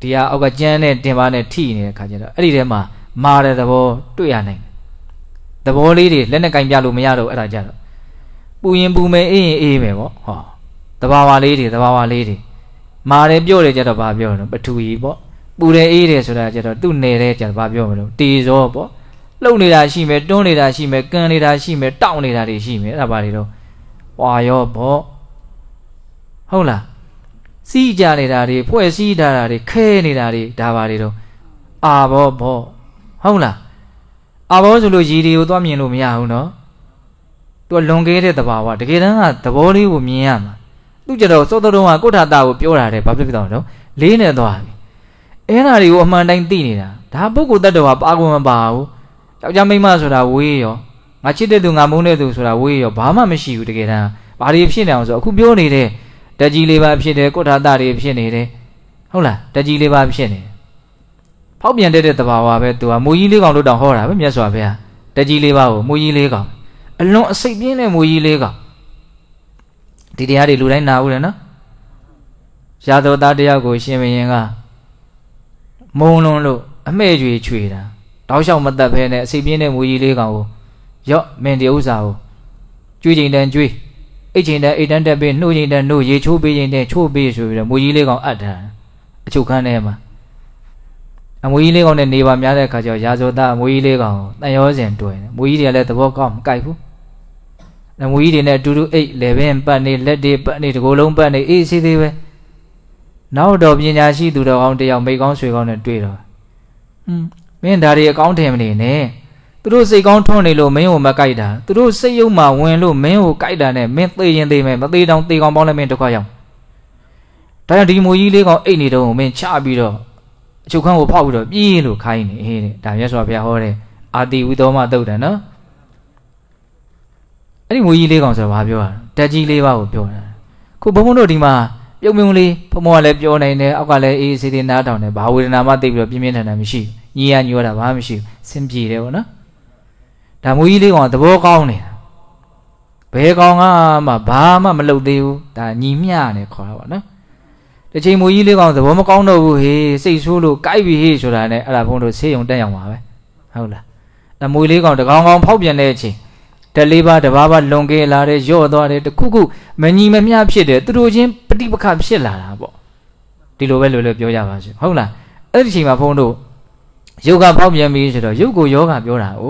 A: ဒီဟာအောက်ကကျန်းနဲ့တင်ပါနဲ့ထိနေတဲ့အခါကျတော့အဲ့ဒီထဲမှာမာတဲ့သဘောတွေ့ရနိုင်တယ်သဘောလေးတွေလက်နဲ့ကင်ပြလို့မရတော့အဲ့ဒါကြတော့ပူ ရင်ပူမယ်အေးရင်အေးမယ်ပေါ့ဟောတဘာဝလေးတွေတဘာဝလေးတွေမာတယ်ပြောတယ်ကြတော့ဘာပြောတော့ပထူကြီးပေါ့ပူတယ်အေးတယ်ဆိုတာကြတော့သူ့နယ်တဲ့ကြတော့ဘာပြောမလို့တေဇောပေါ့လှုပ်နေတာရှိမယ်တွန်းနေတာရှိမယ်ကန်နေတာရှိမယ်တောင့်နေတာတွေရှိမယ်အဲ့ဒါဘာတွေတော့ဝါရောပေါ့ဟုတ်လားစီးကြနေတာတွေဖွဲ့စည်းထားတာတွေခဲနေတာတွေဒါပါတွေတော့အာဘောဘောဟုတ်လားအာဘောဆိုလို့ရည်တွေကိုသွားမြင်လို့မရဘူးနော် သူကလွန်ခဲ့တဲ့သဘာဝတကယ်တမ်းကသဘောလေးကိုမြင်ရမှာသူကြတော့စောတော်တုံးကကုဋ္ဌတာကိုပြောတာတယ်ဘာဖြစ်ဖြစ်တော့တော့လေးနေသွားပြီအဲ့ဓာတွေကိုအမှန်တိုင်းသိနေတာဒါပုဂ္ဂိုလ်တ attva ပါကုန်မပါဘူးယောက်ျားမိန်းမဆိုတာဝေးရောငါချစ်တဲ့သူငါမုန်းတဲ့သူဆိုတာဝေးရောဘာမှမရှိဘူးတကယ်တမ်းဘာတွေဖြစ်နေအောင်ဆိုအခုပြောနေတဲ့တကြီးလေးပါဖြစ်တယ်ကုဋ္ဌတာတွေဖြစ်နေတယ်ဟုတ်လားတကြီးလေးပါဖြစ်နေတယ်ဖောက်ပြန်တဲ့သဘာဝပဲသူကမူကြီးလေးကောင်လို့တောင်ဟောတာပဲမြတ်စွာဘုရားတကြီးလေးပါကိုမူကြီးလေးကောင် အလွန်အစိတ်ပြင်းတဲ့မူကြီးလေးကောင်ဒီတရားတွေလူတိုင်းနာဘူးလေနော်ရာဇဝသားတယောက်ကိုရှင်ဘုရင်ကမုံလွန်လို့အမှဲ့ကြွေချွေတာတောက်လျှောက်မတက်ဖဲနဲ့အစိတ်ပြင်းတဲ့မူကြီးလေးကောင်ကိုရော့မင်းဒီဥစ္စာကိုကျွေးချိန်တန်းကျွေးအိတ်ချိန်တန်းအိတ်တန်းတက်ပြီးနှုတ်ချိန်တန်းနှုတ်ရေချိုးပေးချိန်တန်းချိုးပေးဆိုပြီးတော့မူကြီးလေးကောင်အပ်တာအချုပ်ခန်းထဲမှာအမွေကြီးလေးကောင်နဲ့နေပါများတဲ့အခါကျတော့ရာဇဝသားအမွေကြီးလေးကောင်တန်ရောစင်တွေ့တယ်မွေကြီးတွေကလည်းသဘောကောင်းမကြိုက်ဘူး နမူကြီးတွေနဲ့အတူတူအိတ်လေပင်ပတ်နေလက်တွေပတ်နေတကိုယ်လုံးပတ်နေအေးစီသေးပဲနောက်တော့ပညာရှိသူတော်ကောင်းတယောက်မိကောင်းဆွေကောင်းနဲ့တွေ့တော့ဟွန်းမင်းဒါတွေအကောင်းထင်မနေနဲ့သူတို့စိတ်ကောင်းထွန်းနေလို့မင်းကိုမကြိုက်တာသူတို့စိတ်ယုံမှဝင်လို့မင်းကိုကြိုက်တာနဲ့မင်းသေရင်သေမယ်မသေးတောင်သေကောင်းပေါင်းလည်းမင်းဒုက္ခရောက်ဒါကြောင့်ဒီမူကြီးလေးကောင်အိတ်နေတော့မင်းချပြီးတော့အချုပ်ခန်းကိုဖောက်ပြီးတော့ပြေးလို့ခိုင်းနေဟေးတဲ့ဒါမြတ်စွာဘုရားဟောတဲ့အာတိဝိသောမတုတ်တယ်နော် အဲ့ဒီငွေကြီးလေးကောင်ဆိုတာဘာပြောတာတက်ကြီးလေးပါကိုပြောတာခုဘုံဘုံတို့ဒီမှာပြုံပြုံလေးဘုံဘုံကလည်းပြောနိုင်တယ်အောက်ကလည်းအေးစေးသေးနားထောင်တယ်ဘာဝေဒနာမှသိပြီးတော့ပြင်းပြင်းထန်ထန်မရှိညီရညိုတာဘာမှမရှိစင်ပြေတယ်ဗောနော်ဒါငွေကြီးလေးကောင်ကသဘောကောင်းနေတာဘယ်ကောင်ကမှဘာမှမလုပ်သေးဘူးဒါညီမျှနေခေါ်တာဗောနော်တစ်ချိန်မူကြီးလေးကောင်သဘောမကောင်းတော့ဘူးဟေးစိတ်ဆိုးလို့ကြိုက်ပြီဟေးဆိုတာနဲ့အဲ့ဒါဘုံတို့ဆေးရုံတက်ရောက်ပါပဲဟုတ်လားဒါမွေလေးကောင်တကောင်ကောင်ဖောက်ပြန်တဲ့အချိန် တလေးပါတဘာဘာလွန်ကဲလာတဲ့ရော့သွားတယ်တခုခုမညီမမျှဖြစ်တယ်သူတို့ချင်းပฏิပခဖြစ်လာတာပေါ့ဒီလိုပဲလို့လည်းပြောကြပါစေဟုတ်လားအဲ့ဒီချိန်မှာဘုန်းတို့ယုတ်ကဖောက်ပြန်ပြီဆိုတော့ယုတ်ကိုယောဂပြောတာ哦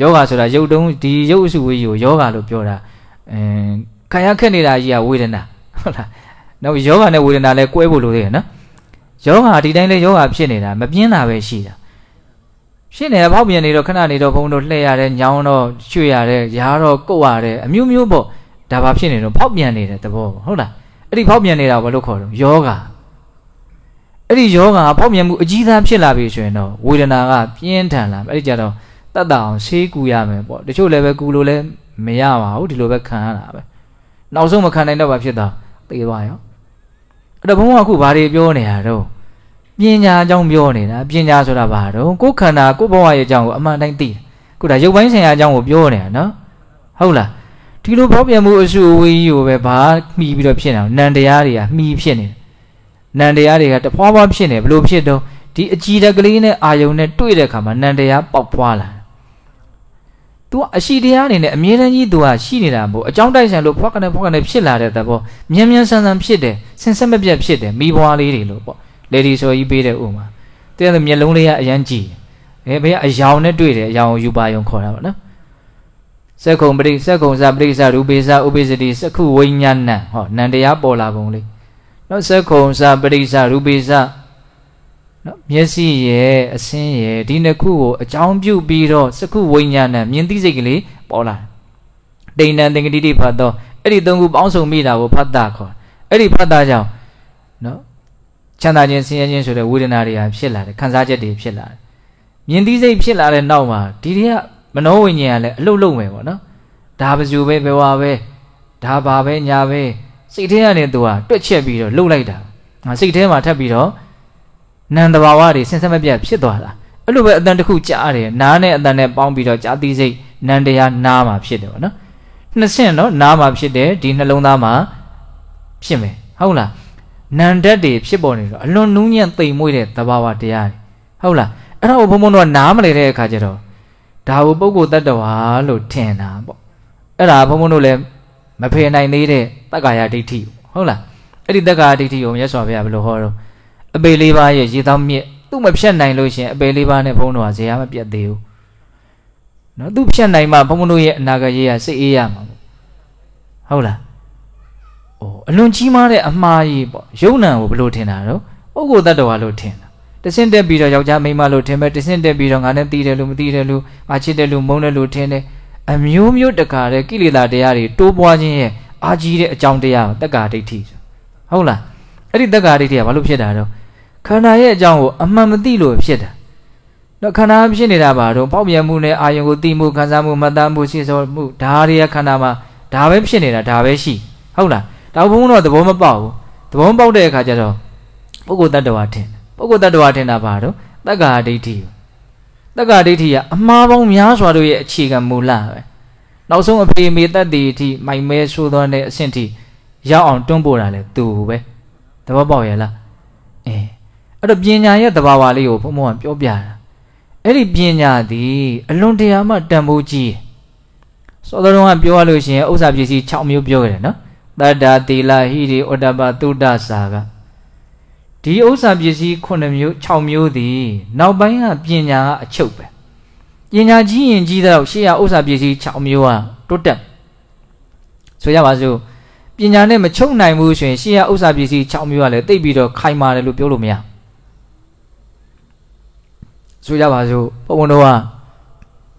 A: ယောဂဆိုတာယုတ်တုံးဒီယုတ်အစုဝေးကြီးကိုယောဂလို့ပြောတာအဲခံရခက်နေတာကြီးကဝေဒနာဟုတ်လားနောက်ယောဂနဲ့ဝေဒနာလည်းကွဲဖို့လိုသေးတယ်နော်ယောဂဒီတိုင်းလဲယောဂဖြစ်နေတာမပြင်းတာပဲရှိတာ ရှင်းနေဖောက်ပြန်နေတော့ခဏနေတော့ဘုံတို့လှည့်ရတယ်ညောင်းတော့ရွှေ့ရတယ်ရားတော့ကုတ်ရတယ်အမျိုးမျိုးပေါ့ဒါဘာဖြစ်နေတော့ဖောက်ပြန်နေတဲ့သဘောပေါ့ဟုတ်လားအဲ့ဒီဖောက်ပြန်နေတာဘာလို့ခေါ်တော့ယောဂအဲ့ဒီယောဂဖောက်ပြန်မှုအကြီးသားဖြစ်လာပြီဆိုရင်တော့ဝေဒနာကပြင်းထန်လာအဲ့ဒီကြတော့တတ်တအောင်ဆေးကူရမယ်ပေါ့တချို့လည်းပဲကူလို့လည်းမရပါဘူးဒီလိုပဲခံရတာပဲနောက်ဆုံးမခံနိုင်တော့ဘာဖြစ်တာသေသွားရောအဲ့တော့ဘုန်းကအခုဘာတွေပြောနေရတော့ ပညာအကြောင်းပြောနေတာပညာဆိုတာဘာတော့ကိုယ်ခန္ဓာကိုယ်ဘဝရဲ့အကြောင်းကိုအမှန်တိုင်းသိတယ်ခုဒါရုပ်ပိုင်းဆိုင်ရာအကြောင်းကိုပြောနေတာနော်ဟုတ်လားဒီလိုဖောက်ပြန်မှုအစုအဝေးကြီးကိုပဲဘာမှီပြီးတော့ဖြစ်နေတာနံတရားတွေကမှီဖြစ်နေတယ်နံတရားတွေကတဖွာဖွာဖြစ်နေဘလို့ဖြစ်တော့ဒီအကြည်တကလေးနဲ့အာယုံနဲ့တွေ့တဲ့အခါမှာနံတရားပေါက်ပွားလာတယ်။ तू အရှိတရားအနေနဲ့အမြဲတမ်းကြီး तू ကရှိနေတာမဟုတ်အကြောင်းတိုက်ဆိုင်လို့ဖွက်ကနေဖွက်ကနေဖြစ်လာတဲ့သဘောမြန်မြန်ဆန်ဆန်ဖြစ်တယ်ဆင်ဆက်မပြတ်ဖြစ်တယ်မိဘွားလေးတွေလို့ပေါ့ လေဒီဆိုကြီးပေးတဲ့ဥမာတဲ့မျက်လုံးလေးကအရန်ကြည့်တယ်ဘယ်ဘယ်အယောင်နဲ့တွေ့တယ်အယောင်ယူပါယုံခေါ်တာပေါ့နော်စက္ကုံပရိစက္ကုံစပရိစ္ဆရူပေစဥပိစတိစက္ခုဝိညာဏဟောနန္တရားပေါ်လာပုံလေးနော်စက္ခုံစပရိစ္ဆရူပေစနော်မျက်စိရဲ့အဆင်းရဲ့ဒီနှစ်ခုကိုအကြောင်းပြုပြီးတော့စက္ခုဝိညာဏမြင်သိစိတ်ကလေးပေါ်လာတိဏ္ဍသင်္ကတိတိဖတ်တော့အဲ့ဒီသုံးခုပေါင်းစုံမိတာကိုဖတ်တာခေါ်အဲ့ဒီဖတ်တာကြောင့်နော် ချမ်းသာခြင်းဆင်းရဲခြင်းဆိုတဲ့ဝေဒနာတွေဟာဖြစ်လာတယ်ခံစားချက်တွေဖြစ်လာတယ်မြင်သိစိတ်ဖြစ်လာတဲ့နောက်မှာဒီတွေကမနောဝိညာဉ်ကလည်းအလုတ်လုံးမယ်ပေါ့နော်ဒါပစုပဲဘယ်ဝါပဲဒါပါပဲညာပဲစိတ်ထဲကနေသူကတွက်ချက်ပြီးတော့လှုပ်လိုက်တာငါစိတ်ထဲမှာထပ်ပြီးတော့နံတဘာဝတွေဆင်ဆက်မပြတ်ဖြစ်သွားတာအဲ့လိုပဲအတန်တစ်ခုကြားတယ်နားနဲ့အတန်နဲ့ပေါင်းပြီးတော့ကြားသိစိတ်နံတရားနားမှာဖြစ်တယ်ပေါ့နော်နှစ်ဆင့်တော့နားမှာဖြစ်တယ်ဒီနှလုံးသားမှာဖြစ်မယ်ဟုတ်လား နံဓာတ်တွေဖြစ်ပေါ်နေတော့အလွန်နူးညံ့သိမ်မွေ့တဲ့သဘာဝတရားတွေဟုတ်လားအဲ့ဒါကိုဘုံဘုံတော့နားမလဲတဲ့အခါကျတော့ဒါကိုပုဂ္ဂိုလ်တ attva လို့ထင်တာပေါ့အဲ့ဒါဘုံဘုံတို့လည်းမဖေနိုင်သေးတဲ့တက္ကာယဒိဋ္ဌိဟုတ်လားအဲ့ဒီတက္ကာယဒိဋ္ဌိကိုမြတ်စွာဘုရားဘယ်လိုဟောတော့အပေလေးပါးရဲ့ရေသောမြစ်သူ့မဖြတ်နိုင်လို့ရှင်အပေလေးပါးနဲ့ဘုံတော်ဟာဇေယျမပြတ်သေးဘူးနော်သူဖြတ်နိုင်မှဘုံဘုံတို့ရဲ့အနာဂတ်ရေးရစိတ်အေးရမှာပေါ့ဟုတ်လား အိုးအလွန်ကြီးမားတဲ့အမှားကြီးပေါ့ယုံ nant ကိုဘယ်လိုထင်တာတော့ပုဂ္ဂိုလ်တ attva လို့ထင်တာတဆင့်တက်ပြီးတော့ယောက်ျားမိန်းမလို့ထင်ပဲတဆင့်တက်ပြီးတော့ငါနဲ့တီးတယ်လို့မတီးတယ်လို့ငါချစ်တယ်လို့မုန်းတယ်လို့ထင်တယ်အမျိုးမျိုးတကာတဲ့ကိလေသာတရားတွေတိုးပွားခြင်းရဲ့အာကြီးတဲ့အကြောင်းတရားတက္ကာဒိဋ္ဌိဟုတ်လားအဲ့ဒီတက္ကာဒိဋ္ဌိကဘာလို့ဖြစ်တာတော့ခန္ဓာရဲ့အကြောင်းကိုအမှန်မသိလို့ဖြစ်တာတော့ခန္ဓာဖြစ်နေတာပါတော့ပေါက်ပြန်မှုနဲ့အာယုံကိုသိမှုခံစားမှုမှတ်သားမှုစိစောမှုဒါတွေခန္ဓာမှာဒါပဲဖြစ်နေတာဒါပဲရှိဟုတ်လား ဒါဘုံတော့သဘောမပေါက်ဘူးသဘောမပေါက်တဲ့အခါကျတော့ပုဂ္ဂိုလ်တ attva ထင်ပုဂ္ဂိုလ်တ attva ထင်တာပါတော့တက္ကာဒိဋ္ဌိတက္ကာဒိဋ္ဌိကအမှားပေါင်းများစွာတို့ရဲ့အခြေခံမူလပဲနောက်ဆုံးအဖေမေတတ်တည်အထိမိုင်မဲဆိုးသောတဲ့အဆင့်ထိရောက်အောင်တွန်းပို့တာလေသူပဲသဘောပေါက်ရဲ့လားအဲအဲ့တော့ပညာရဲ့သဘာဝလေးကိုဘုံဘုံကပြောပြတာအဲ့ဒီပညာသည်အလွန်တရာမှတန်ဖိုးကြီးစောတော်ကပြောရလို့ရှိရင်ဥစ္စာပစ္စည်း6မျိုးပြောခဲ့တယ်နော် တတ္တာတိလဟိရိဩတ္တပသုဒ္ဒစာကဒီဥစ္စာပစ္စည်း9မျိုး6မျိုးသည်နောက်ပိုင်းကပညာကအချုပ်ပဲပညာကြီးရင်ကြီးတော့ရှေ့ရဥစ္စာပစ္စည်း6မျိုးကတိုးတက်ဆိုရပါစို့ပညာနဲ့မချုပ်နိုင်ဘူးဆိုရင်ရှေ့ရဥစ္စာပစ္စည်း6မျိုးကလည်းတိတ်ပြီးတော့ခိုင်မာတယ်လို့ပြောလို့မရဆိုကြပါစို့ဘုံဘုံတို့က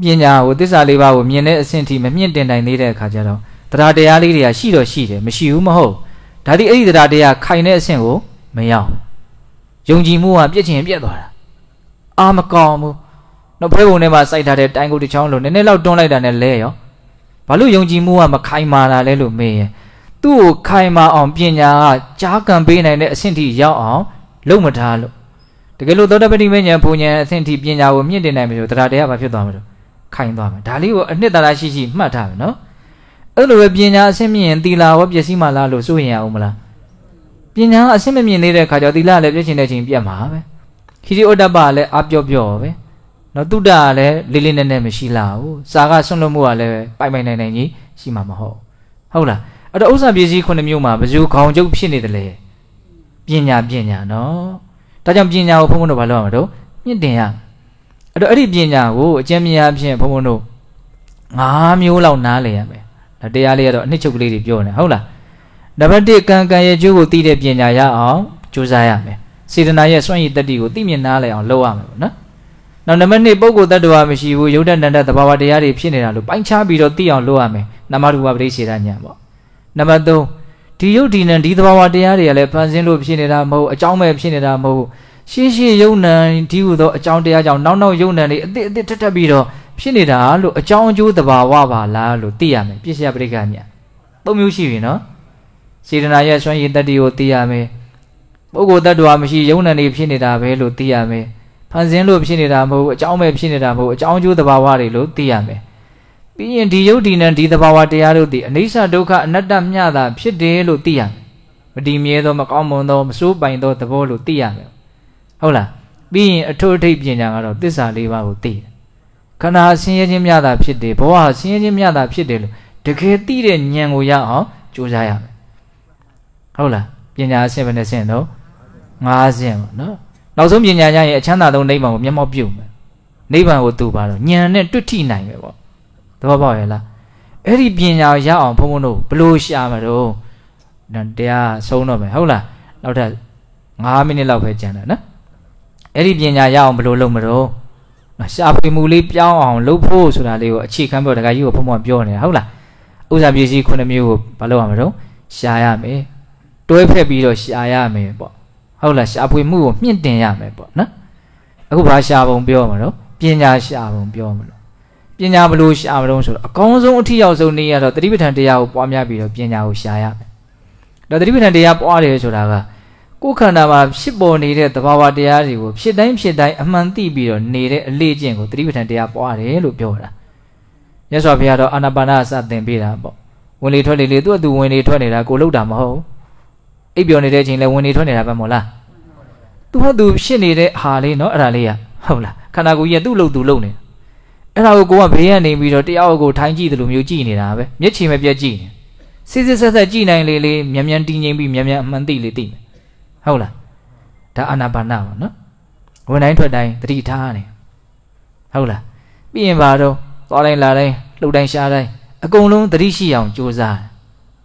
A: ပညာကိုသစ္စာလေးပါးကိုမြင်တဲ့အဆင့်ထိမမြင့်တင်နိုင်သေးတဲ့အခါကျတော့ တရားတရားလေးတွေကရှိတော့ရှိတယ်မရှိဘူးမဟုတ်ဒါဒီအဲ့ဒီတရားတရားခိုင်တဲ့အဆင့်ကိုမရောက်ယုံကြည်မှုကပြည့်ချင်ပြည့်သွားတာအာမကောင်းဘူးနောက်ဖဲပုံထဲမှာစိုက်ထားတဲ့တိုင်ကိုတစ်ချောင်းလို့နည်းနည်းလောက်တွန်းလိုက်တာနဲ့လဲရောဘာလို့ယုံကြည်မှုကမခိုင်မာတာလဲလို့မေးရင်သူ့ကိုခိုင်မာအောင်ပညာကကြားကံပေးနိုင်တဲ့အဆင့်ထိရောက်အောင်လုပ်မထားလို့တကယ်လို့သောတပတိမဉ္ဇဉ်ဘုံဉ္ဇဉ်အဆင့်ထိပညာကိုမြင့်တင်နိုင်ပြီဆိုတရားတရားဘာဖြစ်သွားမှာလို့ခိုင်သွားမှာဒါလေးကိုအနှစ်သာရရှိရှိမှတ်ထားမယ်နော် အဲ့လိုပဲပညာအဆင့်မြင့်ရင်သီလာရောပျက်စီးမှလားလို့စိုးရင်ရအောင်မလားပညာအဆင့်မမြင့်သေးတဲ့ခါကျတော့သီလလည်းပြည့်ချင်တဲ့ချိန်ပြတ်မှာပဲခီရီဩတ္တပလည်းအပြော့ပြော့ပဲနော်တုဒ္ဒကလည်းလေးလေးနက်နက်မရှိလာဘူးစာကဆွန့်လွတ်မှုကလည်းပိုင်ပိုင်နိုင်နိုင်ကြီးရှိမှာမဟုတ်ဟုတ်လားအဲ့တော့ဥစ္စာပစ္စည်းခုနှစ်မျိုးမှာဘယ်သူခေါင်ကျုပ်ဖြစ်နေတယ်လဲပညာပညာနော်ဒါကြောင့်ပညာကိုဘုန်းဘုန်းတို့ဘာလုပ်ရမလို့မြင့်တင်ရအဲ့တော့အဲ့ဒီပညာကိုအကျဉ်းမြအဖြစ်ဘုန်းဘုန်းတို့၅မျိုးလောက်နားလည်ရမယ် ဒါတရားလေးကတော့အနှစ်ချုပ်ကလေးတွေပြောနေဟုတ်လားနံပါတ်1ကံကံရဲ့ကျိုးကိုသိတဲ့ပညာရအောင်ကြိုးစားရမယ်စေတနာရဲ့စွန့်ရည်တတ္တိကိုသိမြင်နားလည်အောင်လုပ်ရမယ်ပေါ့နော်နောက်နံပါတ်2ပုဂ္ဂိုလ်တ attva မရှိဘူးယုတ်တဏ္ဍတဘာဝတရားတွေဖြစ်နေတာလို့ပိုင်းခြားပြီးတော့သိအောင်လုပ်ရမယ်နမရူပပရိစေတညာပေါ့နံပါတ်3ဒီယုတ်ဒီနံဒီသဘာဝတရားတွေကလည်းဖန်ဆင်းလို့ဖြစ်နေတာမဟုတ်အကြောင်းပဲဖြစ်နေတာမဟုတ်ရှင်းရှင်းယုံနံဒီဟုသောအကြောင်းတရားကြောင့်နောက်နောက်ယုံနံတွေအစ်အစ်ထက်ထက်ပြီးတော့ ဖြစ်နေတာလို့အကြောင်းအကျိုးသဘာဝပါလားလို့သိရမယ်ပြည့်စရာပရိက္ခညာသုံးမျိုးရှိပြီနော်စေတနာရဲ့စွမ်းရည်တတ္တိကိုသိရမယ်ပုဂ္ဂိုလ်တ attva မရှိယုံနံတွေဖြစ်နေတာပဲလို့သိရမယ်ဖန်ဆင်းလို့ဖြစ်နေတာမဟုတ်အကြောင်းပဲဖြစ်နေတာမဟုတ်အကြောင်းအကျိုးသဘာဝတွေလို့သိရမယ်ပြီးရင်ဒီယုတ်ဒီနံဒီသဘာဝတရားတို့ဒီအနိစ္စဒုက္ခအနတ္တမျှတာဖြစ်တယ်လို့သိရမယ်မတည်မြဲသောမကောင်းမွန်သောမစိုးပိုင်သောသဘောလို့သိရမယ်ဟုတ်လားပြီးရင်အထွတ်အထိပ်ပညာကတော့သစ္စာလေးပါးကိုသိတယ် ခန္ဓာဆင်းရဲခြင်းမြတာဖြစ်တယ်ဘဝဆင်းရဲခြင်းမြတာဖြစ်တယ်လို့တကယ်သိတဲ့ဉာဏ်ကိုရအောင်ကြိုးစားရမယ်ဟုတ်လားပညာအဆင့်ပဲနဲ့ဆင့်တော့၅ဆင့်ပေါ့နော်နောက်ဆုံးပညာရရင်အချမ်းသာဆုံးနိဗ္ဗာန်ကိုမျက်မှောက်ပြုမယ်နိဗ္ဗာန်ကိုသူပါတော့ဉာဏ်နဲ့တွေ့ထိနိုင်မယ်ပေါ့သဘောပေါက်ရဲ့လားအဲ့ဒီပညာရအောင်ဘုံဘုံတို့ဘလို့ရှာမှာတော့တရားဆုံးတော့မယ်ဟုတ်လားနောက်ထပ်9မိနစ်လောက်ပဲကျန်တယ်နော်အဲ့ဒီပညာရအောင်ဘလို့လုပ်မလို့ ရှာဖွေမှုလေးပြောင်းအောင်လုပ်ဖို့ဆိုတာလေးကိုအခြေခံပြောတခါကြီးကိုဘုံဘုံပြောနေတာဟုတ်လားဥစ္စာပစ္စည်းခုနှစ်မျိုးကိုဘာလုပ်ရမလို့ရှာရမယ်တွဲဖက်ပြီးတော့ရှာရမယ်ပေါ့ဟုတ်လားရှာဖွေမှုကိုမြင့်တင်ရမယ်ပေါ့နော်အခုဘာရှာပုံပြောမှာတော့ပညာရှာပုံပြောမှာလို့ပညာဘလို့ရှာမလို့ဆိုတော့အကောင်းဆုံးအထီရောက်ဆုံးနေရတော့တတိပဋ္ဌာန်တရားကိုပွားများပြီးတော့ပညာကိုရှာရမယ်တော့တတိပဋ္ဌာန်တရားပွားတယ်ဆိုတာက ကိုယ်ခန္ဓာမှာဖြစ်ပေါ်နေတဲ့သဘာဝတရားတွေကိုဖြစ်တိုင်းဖြစ်တိုင်းအမှန်သိပြီးတော့နေတဲ့အလေးကျင့်ကိုသတိပဋ္ဌာန်တရားပွားတယ်လို့ပြောတာ။မြတ်စွာဘုရားတော့အာနာပါနအစသင်ပေးတာပေါ့။ဝင်လေထွက်လေလေသူ့အတူဝင်လေထွက်နေတာကိုလောက်တာမဟုတ်။အိပ်ပျော်နေတဲ့အချိန်လဲဝင်လေထွက်နေတာပဲမို့လား။သူ့ဟာသူဖြစ်နေတဲ့ဟာလေးနော်အဲ့ဒါလေးကဟုတ်လား။ခန္ဓာကိုယ်ကြီးကသူ့လောက်သူလောက်နေ။အဲ့ဒါကိုကိုကဘေးကနေပြီးတော့တရားကိုထိုင်းကြည့်တယ်လို့မျိုးကြည့်နေတာပဲ။မျက်ခြေမပြတ်ကြည့်နေ။စစ်စစ်ဆက်ဆက်ကြည့်နိုင်လေလေမြန်မြန်တည်ငြိမ်ပြီးမြန်မြန်အမှန်သိလေသိမယ် ဟုတ်လားဒါအာနာပါနပါနော်ဝင်တိုင်းထွက်တိုင်းတတိထားနေဟုတ်လားပြီးရင်ပါတော့သွားတိုင်းလာတိုင်းလှုပ်တိုင်းရှားတိုင်းအကုန်လုံးတတိရှိအောင်ကြိုးစား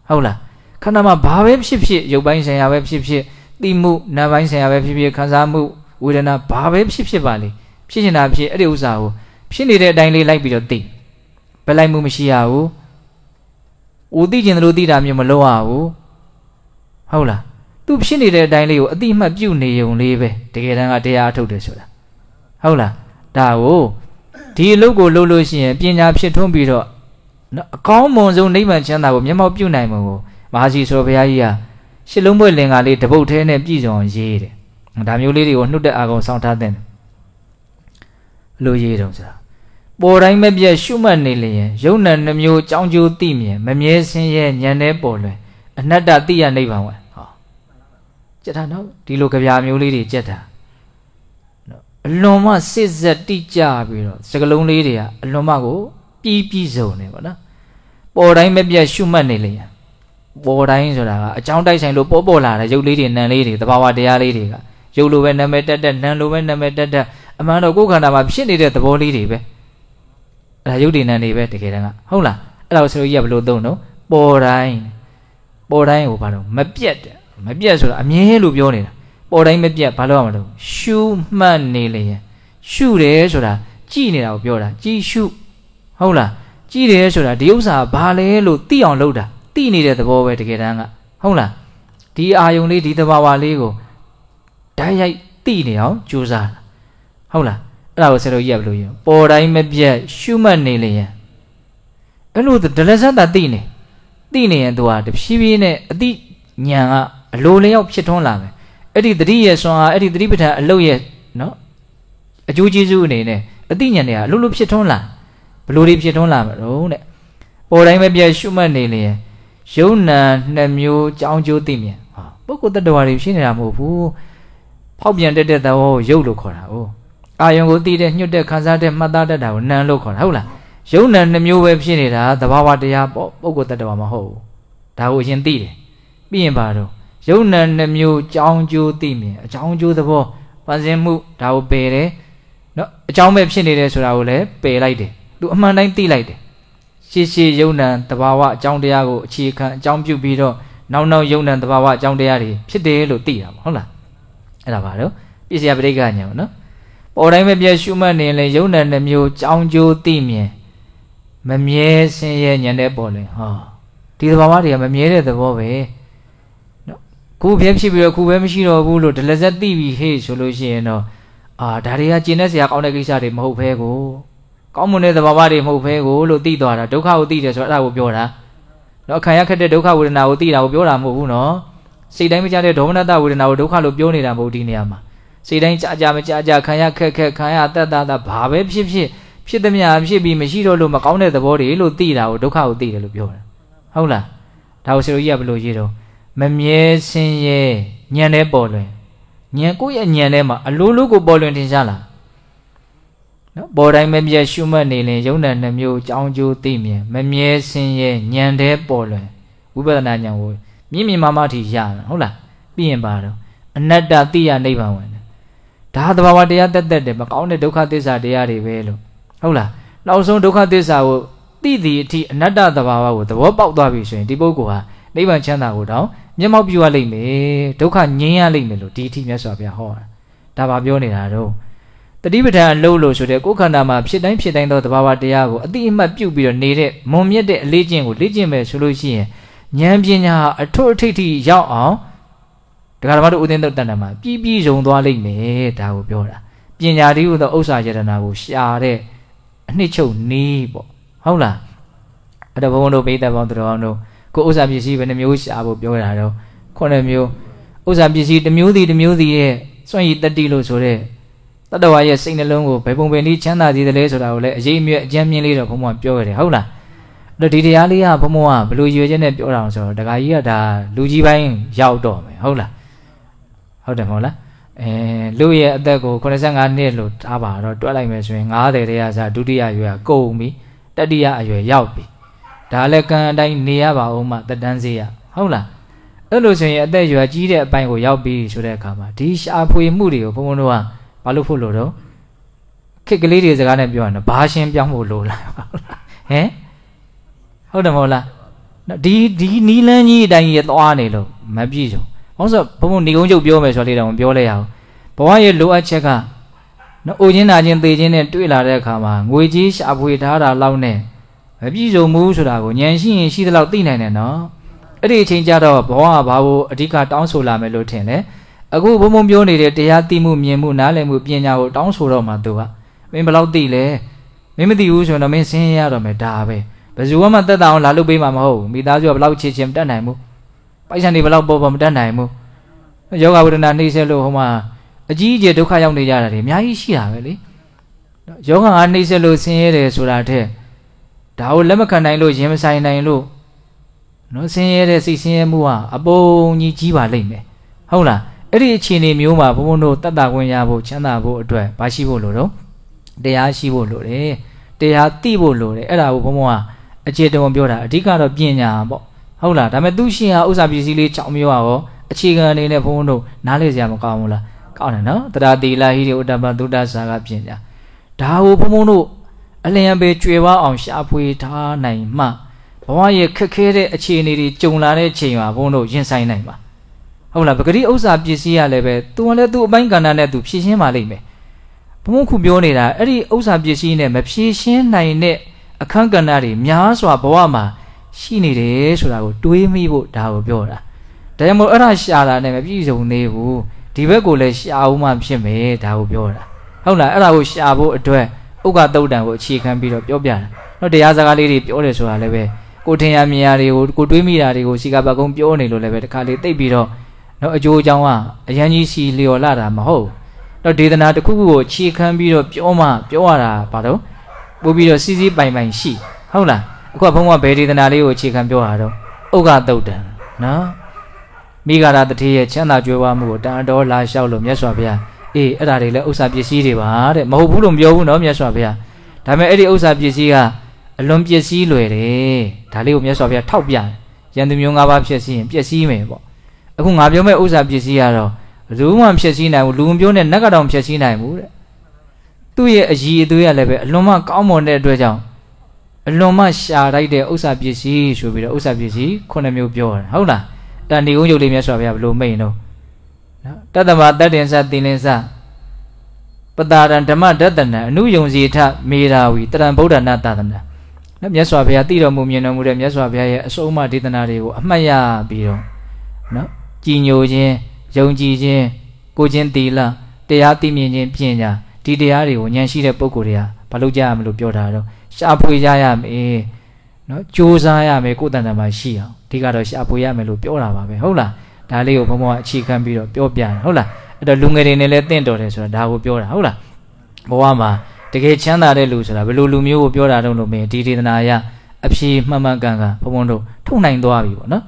A: ဟုတ်လားခန္ဓာမှာဘာပဲဖြစ်ဖြစ်ရုပ်ပိုင်းဆိုင်ရာပဲဖြစ်ဖြစ်သိမှုနာမ်ပိုင်းဆိုင်ရာပဲဖြစ်ဖြစ်ခံစားမှုဝေဒနာဘာပဲဖြစ်ဖြစ်ပါလေဖြစ်နေတာဖြစ်အဲ့ဒီဥစ္စာကိုဖြစ်နေတဲ့အတိုင်းလေးလိုက်ပြီးတော့သိဘယ်လိုက်မှုမရှိရဘူးဦးသိကျင်တယ်လို့သိတာမျိုးမလုပ်ရဘူးဟုတ်လား သူဖြစ်နေတဲ့အတိုင်းလေးကိုအတိအမှတ်ပြုနေုံလေးပဲတကယ်တမ်းကတရားအထုတ်တယ်ဆိုတာဟုတ်လားဒါကိုဒီအလုပ်ကိုလုပ်လို့ရှိရင်ပညာဖြစ်ထွန်းပြီးတော့နော်အကောင်းမွန်ဆုံးနိဗ္ဗာန်ချမ်းသာကိုမျက်မှောက်ပြုနိုင်မှုကိုမဟာစီဆိုဘုရားကြီးကရှစ်လုံးဘွဲ့လင်္ကာလေးတပုတ်သေးနဲ့ပြည်စုံရေးတယ်ဒါမျိုးလေးတွေကိုနှုတ်တဲ့အာကုံစောင့်ထားတဲ့လို့ရေးတော့ဆိုတာပေါ်တိုင်းမပြတ်ရှုမှတ်နေလျင်ယုံနံနှမျိုးကြောင်းကျိုးသိမြင်မမြဲဆင်းရဲဉာဏ်နဲ့ပေါ်လွင်အနတ္တသိရနိဗ္ဗာန်ဝင်ဟော ကြက်တာနော်ဒီလိုကြပြမျိုးလေးတွေကြက်တာနော်အလွန်မှစစ်ဆက်တိကြပြီးတော့စကလုံးလေးတွေကအလွန်မှကိုပြီးပြီးစုံနေပါနော်ပေါ်တိုင်းမပြတ်ရှုမှတ်နေလျင်ပေါ်တိုင်းဆိုတာကအကြောင်းတိုက်ဆိုင်လို့ပေါ်ပေါ်လာတဲ့ရုပ်လေးတွေနံလေးတွေသဘာဝတရားလေးတွေကရုပ်လိုပဲနာမည်တက်တက်နံလိုပဲနာမည်တက်တက်အမှန်တော့ကိုယ်ခန္ဓာမှာဖြစ်နေတဲ့သဘောလေးတွေပဲအဲ့ဒါရုပ်တည်နံနေပဲတကယ်တမ်းကဟုတ်လားအဲ့ဒါကိုဆရာကြီးကဘယ်လိုသုံးတော့ပေါ်တိုင်းပေါ်တိုင်းကိုဘာလို့မပြတ်တယ် မပြတ်ဆိုတာအမြဲလို့ပြောနေတာပေါ်တိုင်းမပြတ်ဘာလို့ရမှာလဲရှုမှတ်နေလေရှုတယ်ဆိုတာကြည်နေတာကိုပြောတာကြည်ရှုဟုတ်လားကြည်တယ်ဆိုတာဒီဥစ္စာဘာလဲလို့သိအောင်လုပ်တာသိနေတဲ့သဘောပဲတကယ်တမ်းကဟုတ်လားဒီအာယုံလေးဒီသဘာဝလေးကိုဓာတ်ရိုက်သိနေအောင်ကြိုးစားတာဟုတ်လားအဲ့ဒါကိုဆရာတို့ကြီးကဘယ်လိုရင်ပေါ်တိုင်းမပြတ်ရှုမှတ်နေလေရင်အဲ့လိုဒလဇတ်တာသိနေသိနေရင်သူကတဖြည်းဖြည်းနဲ့အတိညာက အလိုလျောက်ဖြစ်ထွန်းလာမယ်အဲ့ဒီတတိရဲ့ဆွမ်းအားအဲ့ဒီတတိပဋ္ဌာန်အလုတ်ရဲ့နော်အကျိုးကျေးဇူးအနေနဲ့အတိညာတွေကအလိုလိုဖြစ်ထွန်းလာဘလို့တွေဖြစ်ထွန်းလာမှာတော့တဲ့ပေါ်တိုင်းမပြတ်ရှုမှတ်နေလေရင်ယုံနာနှစ်မျိုးကြောင်းကျိုးသိမြင်ဟာပုဂ္ဂိုလ်တ attva တွေဖြစ်နေတာမဟုတ်ဘူးဖောက်ပြန်တက်တဲ့သဘောကိုယုတ်လို့ခေါ်တာ哦အာယုံကိုသိတဲ့ညှွတ်တဲ့ခံစားတဲ့မှတ်သားတတ်တာကိုနံလို့ခေါ်တာဟုတ်လားယုံနာနှစ်မျိုးပဲဖြစ်နေတာသဘာဝတရားပေါ့ပုဂ္ဂိုလ်တ attva မဟုတ်ဘူးဒါကိုအရင်သိတယ်ပြီးရင်ပါတော့ ယုံနာနှစ်မျိုးကြောင်းကျိုးသိမြင်အကြောင်းကျိုးသဘောပန်းစင်မှုဒါကိုပယ်တယ်နော်အကြောင်းပဲဖြစ်နေတယ်ဆိုတာကိုလည်းပယ်လိုက်တယ်သူအမှန်တိုင်းသိလိုက်တယ်ရှေ့ရှေ့ယုံနံတဘာဝအကြောင်းတရားကိုအခြေခံအကြောင်းပြုပြီးတော့နောက်နောက်ယုံနံတဘာဝအကြောင်းတရားတွေဖြစ်တယ်လို့သိတာပေါ့ဟုတ်လားအဲ့ဒါပါတော့ပြည့်စရာပရိက္ခညာပေါ့နော်ပေါ်တိုင်းမပြည့်ရှုမှတ်နေလေယုံနံနှမျိုးကြောင်းကျိုးသိမြင်မမြဲဆင်းရဲညံတဲ့ပေါ်လေဟောဒီသဘာဝတွေကမမြဲတဲ့သဘောပဲနော် ခုပြည့်ဖြစ်ပြီးတော့ခုပဲမရှိတော့ဘူးလို့ဒလဇက်သိပြီဟေ့ဆိုလို့ရှိရင်တော့အာဒါတွေကကျင်တဲ့ဆရာကောင်းတဲ့ကိစ္စတွေမဟုတ်ဘဲကိုကောင်းမွန်တဲ့သဘာဝတွေမဟုတ်ဘဲကိုလို့သိသွားတာဒုက္ခကိုသိတယ်ဆိုတော့အဲ့ဒါကိုပြောတာနော်ခံရခက်တဲ့ဒုက္ခဝေဒနာကိုသိတာကိုပြောတာမဟုတ်ဘူးနော်စိတ်တိုင်းမကြတဲ့ဒေါမနတဝေဒနာကိုဒုက္ခလို့ပြောနေတာမဟုတ်ဒီနေရာမှာစိတ်တိုင်းကြာကြာမကြာကြာခံရခက်ခက်ခံရတက်တာတာဘာပဲဖြစ်ဖြစ်ဖြစ်သမျှဖြစ်ပြီးမရှိတော့လို့မကောင်းတဲ့သဘောတွေလို့သိတာကိုဒုက္ခကိုသိတယ်လို့ပြောတာဟုတ်လားဒါကိုဆရာကြီးကဘယ်လိုရေးတော့ မမမြဲဆင်းရဲညံတဲ့ပေါ်လွင်ညံကိုယ့်ရဲ့ညံထဲမှာအလိုလိုကိုပေါ်လွင်ထင်ရှားလာနော်ပေါ်တိုင်းမပြတ်ရှုမှတ်နေရင်ယုံတဲ့နှမျိုးကြောင်းကျိုးသိမြင်မမြဲဆင်းရဲညံတဲ့ပေါ်လွင်ဝိပဿနာဉာဏ်ကိုမြင့်မြင့်မားမားထိရတာဟုတ်လားပြီးရင်ပါတော့အနတ္တတိယနိဗ္ဗာန်ဝင်တယ်ဒါသဘာဝတရားတက်တက်တယ်မကောင်းတဲ့ဒုက္ခသစ္စာတရားတွေပဲလို့ဟုတ်လားနောက်ဆုံးဒုက္ခသစ္စာကိုသိသည်အထိအနတ္တသဘာဝကိုသဘောပေါက်သွားပြီဆိုရင်ဒီပုဂ္ဂိုလ်ဟာနိဗ္ဗာန်ချမ်းသာကိုတောင် မျက်မှောက်ပြုရလိမ့်မယ်ဒုက္ခငြိမ်းရလိမ့်မယ်လို့ဒီအထိမြတ်စွာဘုရားဟောတာဒါပါပြောနေတာတော့တတိပဋ္ဌာန်အလုံးလို့ဆိုတဲ့ကိုယ်ခန္ဓာမှာဖြစ်တိုင်းဖြစ်တိုင်းသောသဘာဝတရားကိုအတိအမှတ်ပြုပြီးတော့နေတဲ့မွန်မြတ်တဲ့အလေးကျင့်ကိုလေ့ကျင့်မယ်ဆိုလို့ရှိရင်ဉာဏ်ပညာအထွတ်အထိပ်ထိရောက်အောင်ဒကာဓမ္မတို့ဥဒင်းတုတ်တန်တမှာပြီးပြီးစုံသွားလိမ့်မယ်ဒါကိုပြောတာပညာတည်းဟူသောဥစ္စာယတနာကိုရှာတဲ့အနှစ်ချုပ်နီးပေါ့ဟုတ်လားအဲ့တော့ဘုန်းဘုန်းတို့ပိဋကပေါင်းတော်အောင်တို့ ကိုဥစ္စာပစ္စည်းဘယ်နှမျိုးရှာဖို့ပြောတာတော့ခုနှစ်မျိုးဥစ္စာပစ္စည်းတစ်မျိုးစီတစ်မျိုးစီရဲ့စွန့်ရည်တတိလို့ဆိုတဲ့တတဝါရဲ့စိတ်နှလုံးကိုဘယ်ပုံပဲနည်းချမ်းသာစေတယ်လဲဆိုတာကိုလည်းအရေးအမြတ်အကျဉ်းမြင့်လေးတော့ဘုန်းဘုန်းပြောရတယ်ဟုတ်လားအဲ့တော့ဒီတရားလေးကဘုံဘုံကဘလို့ရွေချက်နဲ့ပြောတာအောင်ဆိုတော့ဒကာကြီးကဒါလူကြီးပိုင်းရောက်တော့မယ်ဟုတ်လားဟုတ်တယ်မဟုတ်လားအဲလူရဲ့အသက်ကို85နှစ်လို့ထားပါတော့တွက်လိုက်မယ်ဆိုရင်90တည်းကစားဒုတိယရွယ်ကကုန်ပြီတတိယအရွယ်ရောက်ပြီ ဒါလည်းကံအတိုင်းနေရပါဦးမှတက်တန်းစေးရဟုတ်လားအဲ့လိုဆိုရင်အသက်ရွယ်ကြီးတဲ့အပိုင်းကိုရောက်ပြီဆိုတဲ့အခါမှာဒီရှာဖွေမှုတွေကိုဘုံဘုံတို့ကဘာလို့ဖို့လို့တော့ခက်ကလေးတွေစကားနဲ့ပြောရင်ဘာရှင်းပြောင်းဖို့လိုလားဟမ်ဟုတ်တယ်မဟုတ်လားဒီဒီနီလန်းကြီးအတိုင်းရသွားနေလို့မပြည့်စုံဘာလို့ဆိုဘုံဘုံနေကုန်းချုပ်ပြောမယ်ဆိုလေးတော့မပြောလဲရအောင်ဘဝရဲ့လိုအပ်ချက်ကနော်အိုချင်းနာချင်းသေချင်းနဲ့တွေ့လာတဲ့အခါမှာငွေကြီးရှာဖွေထားတာလောက်နဲ့ မပြည့်စုံဘူးဆိုတာကိုဉာဏ်ရှိရင်ရှိသလောက်သိနိုင်တယ်နော်အဲ့ဒီအချိန်ကျတော့ဘဝကဘာလို့အဓိကတောင်းဆိုလာမယ်လို့ထင်လဲအခုဘုံဘုံပြောနေတဲ့တရားသိမှုမြင်မှုနားလည်မှုပညာကိုတောင်းဆိုတော့မှသူကမင်းဘယ်လောက်သိလဲမင်းမသိဘူးဆိုတော့မင်းဆင်းရဲရတော့မယ်ဒါပဲဘယ်သူမှတက်တာအောင်လာလုပ်ပေးမှာမဟုတ်ဘူးမိသားစုကဘယ်လောက်ချစ်ချင်းမတတ်နိုင်ဘူးပိုက်ဆံတွေဘယ်လောက်ပေါ်ပေါ်မတတ်နိုင်ဘူးယောဂဝိဒနာနှိမ့်ဆက်လို့ဟိုမှာအကြီးအကျယ်ဒုက္ခရောက်နေကြတာတွေအများကြီးရှိတာပဲလေယောဂကနှိမ့်ဆက်လို့ဆင်းရဲတယ်ဆိုတာထက် ဒါကိုလက်မခံနိုင်လို့ရင်မဆိုင်နိုင်လို့နော်ဆင်းရဲတဲ့စိတ်ဆင်းရဲမှုဟာအပုံကြီးကြီးပါလိမ့်မယ်ဟုတ်လားအဲ့ဒီအခြေအနေမျိုးမှာဘုံဘုံတို့တတ်တာခွင့်ရဖို့ချမ်းသာဖို့အတွက်ဘာရှိဖို့လို့တော့တရားရှိဖို့လို့တယ်တရားသိဖို့လို့တယ်အဲ့ဒါကိုဘုံဘုံကအခြေတုံပြောတာအဓိကတော့ပညာပေါ့ဟုတ်လားဒါပေမဲ့သူရှင်ဟာဥစ္စာပစ္စည်းလေး6မျိုးရောအခြေခံအနေနဲ့ဘုံဘုံတို့နားလေစရာမကောင်းဘူးလားကောင်းတယ်နော်တရားတိလာဟိရိဥတ္တပသုတ္တစာကပညာဒါကိုဘုံဘုံတို့ အလျံပဲကျွယ်ဝအောင်ရှာဖွေထားနိုင်မှဘဝရဲ့ခက်ခဲတဲ့အခြေအနေတွေကြုံလာတဲ့ချိန်မှာဘုန်းတို့ရင်ဆိုင်နိုင်ပါဟုတ်လားပဂတိဥစ္စာပစ္စည်းရလည်းပဲသူကလည်းသူ့အပိုင်းကဏ္ဍနဲ့သူဖြည့်ရှင်းပါလိမ့်မယ်ဘုံခုပြောနေတာအဲ့ဒီဥစ္စာပစ္စည်းနဲ့မဖြည့်ရှင်းနိုင်တဲ့အခန်းကဏ္ဍတွေများစွာဘဝမှာရှိနေတယ်ဆိုတာကိုတွေးမိဖို့ဒါကိုပြောတာဒါကြောင့်မို့အဲ့ဒါရှာတာနဲ့မပြည့်စုံသေးဘူးဒီဘက်ကိုလည်းရှာအောင်မှဖြစ်မယ်ဒါကိုပြောတာဟုတ်လားအဲ့ဒါကိုရှာဖို့အတွက် ဥက္ကတုတ်တံကိုအခြေခံပြီးတော့ပြောပြတာတော့တရားစကားလေးတွေပြောတယ်ဆိုတာလည်းပဲကိုထင်ရမြင်ရတွေကိုကိုတွေးမိတာတွေကိုစီကပတ်ကုန်းပြောနေလို့လည်းပဲတခါလေးသိပ်ပြီးတော့နော်အကျိုးအကြောင်းကအရန်ကြီးစီလျော်လာတာမဟုတ်တော့ဒေသနာတစ်ခုခုကိုအခြေခံပြီးတော့ပြောမှပြောရတာဘာလို့ပို့ပြီးတော့စီစီပိုင်ပိုင်ရှိ ဟုတ်လားအခုကဘုန်းကဘယ်ဒေသနာလေးကိုအခြေခံပြောတာတော့ဥက္ကတုတ်တံနော်မိဂါရတတိရဲ့ချမ်းသာကြွယ်ဝမှုကိုတန်တော်လာလျှောက်လို့မြတ်စွာဘုရား အေးအဲ့ဒါတွေလည်းဥစ္စာပစ္စည်းတွေပါတဲ့မဟုတ်ဘူးလို့မပြောဘူးနော်မြတ်စွာဘုရားဒါပေမဲ့အဲ့ဒီဥစ္စာပစ္စည်းကအလွန်ပစ္စည်းလွယ်တယ်ဒါလေးကိုမြတ်စွာဘုရားထောက်ပြတယ်ရန်သူမျိုး၅ပါးဖြစ်စီရင်ပစ္စည်းမယ်ပေါ့အခုငါပြောမဲ့ဥစ္စာပစ္စည်းကတော့ဘယ်သူမှဖြစ်စီနိုင်ဘူးလူမျိုးနဲ့နတ်ကတော့ဖြစ်စီနိုင်ဘူးတဲ့သူ့ရဲ့အည်အသွေးရလည်းပဲအလွန်မှကောင်းမွန်တဲ့အတွက်ကြောင့်အလွန်မှရှာလိုက်တဲ့ဥစ္စာပစ္စည်းဆိုပြီးတော့ဥစ္စာပစ္စည်းခုနှစ်မျိုးပြောတယ်ဟုတ်လားအဲ့ဒါနေကုန်းရုပ်လေးမြတ်စွာဘုရားဘယ်လိုမိန်တော့နော် တတ္တမတတ္တင်္စသီလင်္စပတာရံဓမ္မဒတနံအနုယုံစီထမေရာဝီတရံဗုဒ္ဓနာတသနာနော်မြတ်စွာဘုရားတည်တော်မူမြင်တော်မူတဲ့မြတ်စွာဘုရားရဲ့အဆုံးအမဒေသနာတွေကိုအမှတ်ရပြီးတော့နော်ကြည်ညိုခြင်းယုံကြည်ခြင်းကိုခြင်းသီလတရားသိမြင်ခြင်းပညာဒီတရားတွေကိုဉာဏ်ရှိတဲ့ပုဂ္ဂိုလ်တွေကဘာလို့ကြားရမလို့ပြောတာတော့ရှားဖွေကြရမယ်နော်ကြိုးစားရမယ်ကိုယ်တန်တန်မှာရှိအောင်ဒီကတော့ရှားဖွေရမယ်လို့ပြောတာပါပဲဟုတ်လား ဒါလေးကိုဘုံဘုံအခြေခံပြီးတော့ပြောပြတယ်ဟုတ်လားအဲ့တော့လူငယ်တွေနဲ့လည်းတင့်တော်တယ်ဆိုတာဒါကိုပြောတာဟုတ်လားဘဝမှာတကယ်ချမ်းသာတဲ့လူဆိုတာဘယ်လိုလူမျိုးကိုပြောတာတုံးလို့မင်းဒီဒေသနာအရအဖြေမှန်မှန်ကန်ကန်ဘုံဘုံတို့ထုတ်နိုင်သွားပြီပေါ့နော်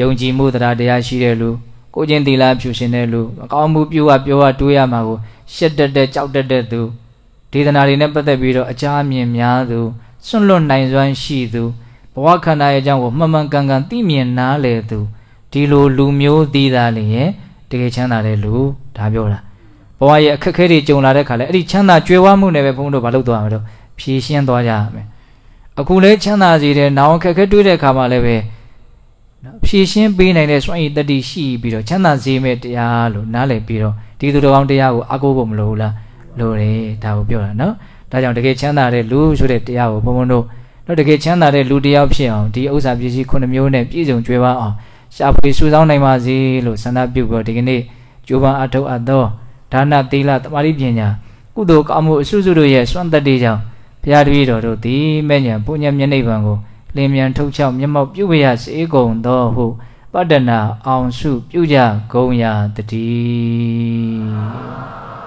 A: ယုံကြည်မှုတရားတရားရှိတဲ့လူကိုချင်းသီလဖြူရှင်တဲ့လူအကောင်းမှုပြုအပြောအတွေးရမှာကိုရှက်တက်တဲ့ကြောက်တက်တဲ့သူဒေသနာတွေနဲ့ပတ်သက်ပြီးတော့အကြအမြင်များသူစွန့်လွတ်နိုင်စွမ်းရှိသူဘဝခန္ဓာရဲ့အကြောင်းကိုမှန်မှန်ကန်ကန်သိမြင်နားလည်သူ ဒီလိုလူမျိုးသီးသားလျင်တကယ်ချမ်းသာတဲ့လူဒါပြောတာဘဝရဲ့အခက်အခဲတွေကြုံလာတဲ့ခါလဲအဲ့ဒီချမ်းသာကြွယ်ဝမှုနဲ့ပဲဘုန်းတို့မလုပ်သွားမှာတော့ဖြည့်ရှင်းသွားကြရမယ်အခုလဲချမ်းသာစေတဲ့နောင်အခက်အခဲတွေ့တဲ့ခါမှာလည်းပဲဖြည့်ရှင်းပေးနိုင်တဲ့စွမ်းရည်တတိရှိပြီးတော့ချမ်းသာစေမဲ့တရားလို့နားလည်ပြီးတော့ဒီသူတော်ကောင်းတရားကိုအကိုးဖို့မလိုဘူးလားလိုတယ်ဒါကိုပြောတာနော်ဒါကြောင့်တကယ်ချမ်းသာတဲ့လူဆိုတဲ့တရားကိုဘုန်းဘုန်းတို့တော့တကယ်ချမ်းသာတဲ့လူတယောက်ဖြစ်အောင်ဒီဥစ္စာပစ္စည်းခုနှစ်မျိုးနဲ့ပြည့်စုံကြွယ်ဝအောင် ရှာဖွေစုဆောင်းနိုင်ပါစေလို့ဆန္ဒပြုပြီးဒီကနေ့ကြိုးပမ်းအထောက်အပ်သောဒါနသီလတမာတိပညာကုသိုလ်ကောင်းမှုအစွစုတို့ရဲ့စွမ်းသက်တွေကြောင့်ဘုရားတပည့်တော်တို့သည်မဲ့ညာပုညမျက်နှိပ်ပံကိုလင်းမြန်ထုတ်ချောက်မျက်မှောက်ပြုဝရစေကုန်သောဟုပတ္တနာအောင်စုပြုကြဂုံရာတည်း